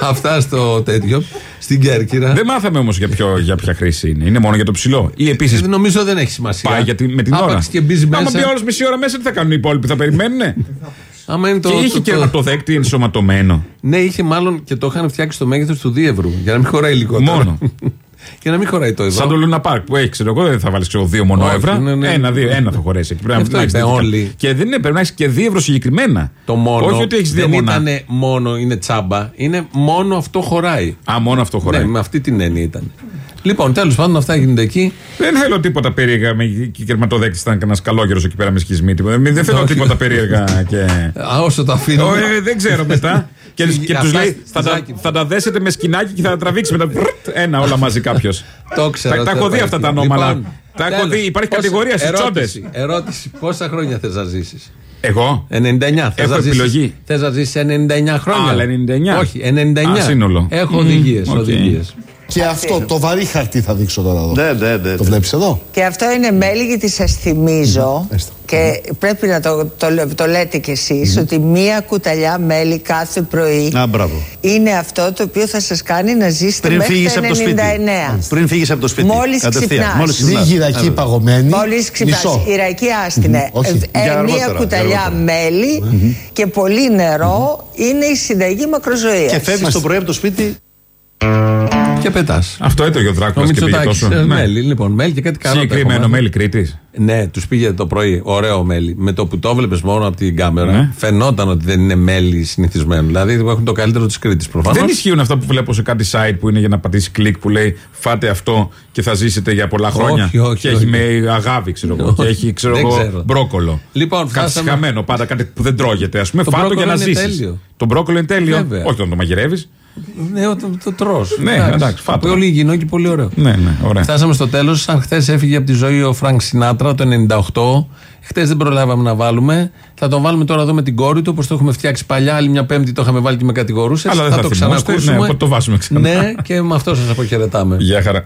[SPEAKER 5] αυτά στο τέτοιο. Στην Κέρκυρα.
[SPEAKER 6] Δεν μάθαμε όμως για, ποιο- για ποια χρήση είναι. Είναι μόνο για το ψηλό. Ή επίσης.
[SPEAKER 5] Ε, Νομίζω δεν έχει σημασία.
[SPEAKER 6] Πάει γιατί με την ώρα.
[SPEAKER 5] Άπαξ και μπεις
[SPEAKER 6] Άμα
[SPEAKER 5] μέσα.
[SPEAKER 6] μπει όλος μισή ώρα μέσα, τι θα κάνουν οι υπόλοιποι, θα περιμένουνε; [LAUGHS]
[SPEAKER 5] Άμα είναι το,
[SPEAKER 6] και είχε
[SPEAKER 5] το-
[SPEAKER 6] και
[SPEAKER 5] το-
[SPEAKER 6] το δέκτη ενσωματωμένο.
[SPEAKER 5] Ναι, είχε μάλλον και το είχαν φτιάξει στο μέγεθος του δίευρου. Για να μην χωράει υλικό. τώρα.
[SPEAKER 6] Μόνο.
[SPEAKER 5] Και να μην χωράει το ευρώ.
[SPEAKER 6] Σαν το Λούνα Πάρκ που έχει, ξέρω εγώ, δεν θα βάλεις δύο μόνο
[SPEAKER 5] Όχι,
[SPEAKER 6] ευρώ.
[SPEAKER 5] ναι, ναι.
[SPEAKER 6] Ένα, δύο, ένα θα χωρέσει. εκεί. Πρέπει
[SPEAKER 5] Αυτό
[SPEAKER 6] να έχεις
[SPEAKER 5] είπε
[SPEAKER 6] δίκιο.
[SPEAKER 5] όλοι.
[SPEAKER 6] Και δεν είναι, πρέπει να έχεις και δύο ευρώ συγκεκριμένα.
[SPEAKER 5] Το μόνο.
[SPEAKER 6] Όχι ότι έχεις δύο
[SPEAKER 5] δεν
[SPEAKER 6] μονά.
[SPEAKER 5] ήταν μόνο, είναι τσάμπα. Είναι μόνο αυτό χωράει.
[SPEAKER 6] Α, μόνο αυτό χωράει.
[SPEAKER 5] Ναι, με αυτή την έννοια ήταν. Λοιπόν, τέλος πάντων, αυτά γίνονται εκεί.
[SPEAKER 6] Δεν θέλω τίποτα περίεργα με και κερματοδέκτη ήταν κανένας καλόγερος εκεί πέρα με σκισμή. τίποτα. Μην- Δεν θέλω
[SPEAKER 5] Όχι.
[SPEAKER 6] τίποτα περίεργα. Και...
[SPEAKER 5] Α, όσο το αφήνω.
[SPEAKER 6] Ω, ε, δεν ξέρω μετά. [LAUGHS] και και
[SPEAKER 5] Αυτά
[SPEAKER 6] τους λέει
[SPEAKER 5] στη
[SPEAKER 6] θα τα,
[SPEAKER 5] ζάκη.
[SPEAKER 6] θα τα δέσετε με σκινάκι και θα τα τραβήξει μετά. Βρρτ, Ένα όλα μαζί κάποιος.
[SPEAKER 5] Το ξέρω.
[SPEAKER 6] Τα, τα
[SPEAKER 5] θα
[SPEAKER 6] έχω δει
[SPEAKER 5] πάει
[SPEAKER 6] αυτά
[SPEAKER 5] εκεί.
[SPEAKER 6] τα νόμαλα.
[SPEAKER 5] Λοιπόν,
[SPEAKER 6] τα έχω
[SPEAKER 5] τέλος.
[SPEAKER 6] δει. Υπάρχει
[SPEAKER 5] Πόσα-
[SPEAKER 6] κατηγορία στις τσόντες.
[SPEAKER 5] ερώτηση, ερώτηση. Πόσα χρόνια θες να ζήσεις;
[SPEAKER 6] Εγώ;
[SPEAKER 5] 99. Θες
[SPEAKER 6] Έχω
[SPEAKER 5] να ζήσεις-
[SPEAKER 6] επιλογή.
[SPEAKER 5] Θες να ζήσεις 99 χρόνια;
[SPEAKER 6] Άλλα 99.
[SPEAKER 5] Όχι, 99.
[SPEAKER 6] Α, σύνολο.
[SPEAKER 5] Έχω
[SPEAKER 6] Μμμ,
[SPEAKER 5] οδηγίε.
[SPEAKER 6] οκ.
[SPEAKER 5] οδηγίες.
[SPEAKER 18] Και αυτό το βαρύ χαρτί θα δείξω τώρα εδώ.
[SPEAKER 2] Ναι, ναι, ναι.
[SPEAKER 18] Το βλέπεις εδώ;
[SPEAKER 1] Και αυτό είναι μέλι γιατί σας θυμίζω και πρέπει να το, το, το λέτε κι εσείς ότι μία κουταλιά μέλι κάθε πρωί
[SPEAKER 2] Α, μπράβο.
[SPEAKER 1] είναι αυτό το οποίο θα σας κάνει να ζήσετε
[SPEAKER 2] Πριν
[SPEAKER 1] μέχρι
[SPEAKER 2] φύγεις
[SPEAKER 1] τα
[SPEAKER 2] από το σπίτι.
[SPEAKER 1] 99.
[SPEAKER 2] Πριν φύγεις από το σπίτι.
[SPEAKER 1] Μόλις
[SPEAKER 2] Κατευθείαν.
[SPEAKER 1] ξυπνάς.
[SPEAKER 2] Μόλις ξυπνάς.
[SPEAKER 18] Λίγη ρακή
[SPEAKER 2] Βέβαια.
[SPEAKER 18] παγωμένη.
[SPEAKER 1] Μόλις ξυπνάς,
[SPEAKER 18] Μισό.
[SPEAKER 1] η ρακή άσ' τηνε.
[SPEAKER 18] όχι.
[SPEAKER 1] Ε,
[SPEAKER 2] Για
[SPEAKER 1] μία
[SPEAKER 2] αργότερα,
[SPEAKER 1] κουταλιά
[SPEAKER 2] για αργότερα.
[SPEAKER 1] μέλι και πολύ νερό είναι η συνταγή μακροζωίας.
[SPEAKER 2] Και φεύγεις το πρωί από το σπίτι.
[SPEAKER 5] Και πετάς.
[SPEAKER 6] Αυτό έτρωγε ο
[SPEAKER 5] Ο
[SPEAKER 6] Δράκουλα και πήγε
[SPEAKER 5] Μητσοτάκης,
[SPEAKER 6] τόσο.
[SPEAKER 5] ε,
[SPEAKER 6] Ναι.
[SPEAKER 5] μέλι, λοιπόν, μέλι και κάτι καρότα.
[SPEAKER 6] Συγκεκριμένο
[SPEAKER 5] έχω μάθει.
[SPEAKER 6] μέλι Κρήτης.
[SPEAKER 5] Ναι, τους πήγε το πρωί. Ωραίο μέλι. Με το που το βλέπει μόνο από την κάμερα,
[SPEAKER 6] Ναι.
[SPEAKER 5] φαινόταν ότι δεν είναι μέλι συνηθισμένο. Δηλαδή έχουν το καλύτερο της Κρήτης προφανώς.
[SPEAKER 6] Δεν ισχύουν αυτά που βλέπω σε κάτι site που είναι για να πατήσει κλικ που λέει Φάτε αυτό και θα ζήσετε για πολλά χρόνια.
[SPEAKER 5] Όχι, όχι,
[SPEAKER 6] και
[SPEAKER 5] όχι.
[SPEAKER 6] έχει με αγάβη, ξέρω εγώ.
[SPEAKER 5] Όχι,
[SPEAKER 6] Και έχει, ξέρω
[SPEAKER 5] δεν
[SPEAKER 6] εγώ,
[SPEAKER 5] ξέρω.
[SPEAKER 6] μπρόκολο.
[SPEAKER 5] Λοιπόν,
[SPEAKER 6] κάτι
[SPEAKER 5] φτάσαμε-
[SPEAKER 6] σχαμένο πάντα, κάτι που δεν τρώγεται. Α πούμε,
[SPEAKER 5] Το
[SPEAKER 6] φάτο για
[SPEAKER 5] μπρόκολο
[SPEAKER 6] να
[SPEAKER 5] είναι
[SPEAKER 6] ζήσεις.
[SPEAKER 5] τέλειο.
[SPEAKER 6] Το μπρόκολο είναι τέλειο.
[SPEAKER 5] Βέβαια.
[SPEAKER 6] Όχι όταν το μαγειρεύεις.
[SPEAKER 5] Ναι, το, το τρώω.
[SPEAKER 6] Ναι, εντάξει, φάτο.
[SPEAKER 5] Πολύ υγιεινό και πολύ ωραίο.
[SPEAKER 6] Ναι, ναι, ωραία.
[SPEAKER 5] Φτάσαμε στο τέλος. Σαν χθες έφυγε από τη ζωή ο Φρανκ Σινάτρα το 98. Χθες δεν προλάβαμε να βάλουμε. Θα τον βάλουμε τώρα εδώ με την κόρη του, όπως το έχουμε φτιάξει παλιά. Άλλη μια Πέμπτη το είχαμε βάλει και με κατηγορούσε.
[SPEAKER 6] Αλλά δεν
[SPEAKER 5] θα
[SPEAKER 6] θα
[SPEAKER 5] το
[SPEAKER 6] θυμόστε.
[SPEAKER 5] ξανακούσουμε.
[SPEAKER 6] Ναι, οπότε το βάζουμε ξανά.
[SPEAKER 5] Ναι, και με αυτό σας αποχαιρετάμε.
[SPEAKER 6] Γεια χαρά.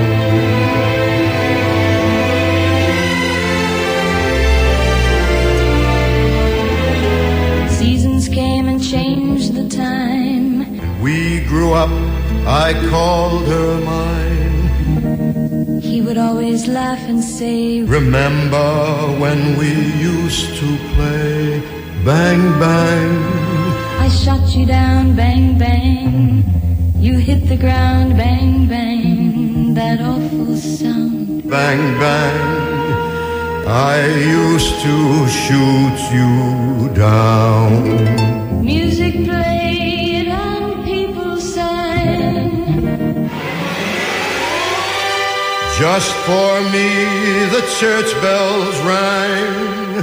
[SPEAKER 19] Grew up, I called her mine.
[SPEAKER 20] He would always laugh and say,
[SPEAKER 19] Remember when we used to play bang, bang.
[SPEAKER 20] I shot you down, bang, bang. You hit the ground, bang, bang. That awful sound.
[SPEAKER 19] Bang, bang. I used to shoot you down. Just for me, the church bells rang.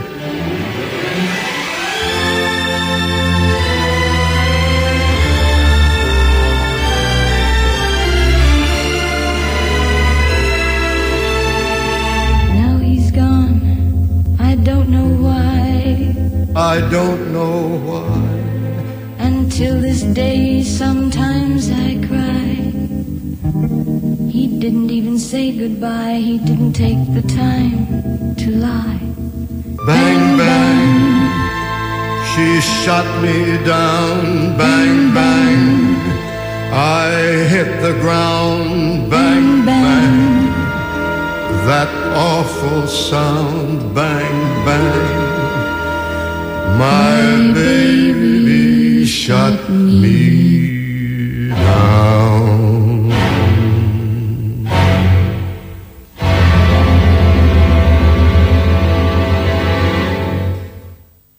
[SPEAKER 20] Now he's gone. I don't know why.
[SPEAKER 19] I don't know why.
[SPEAKER 20] Until this day, sometimes I cry. He didn't even say goodbye. He didn't take the time to lie.
[SPEAKER 19] Bang, bang. She shot me down. Bang, bang. I hit the ground. Bang, bang. That awful sound. Bang, bang. My baby shot me down.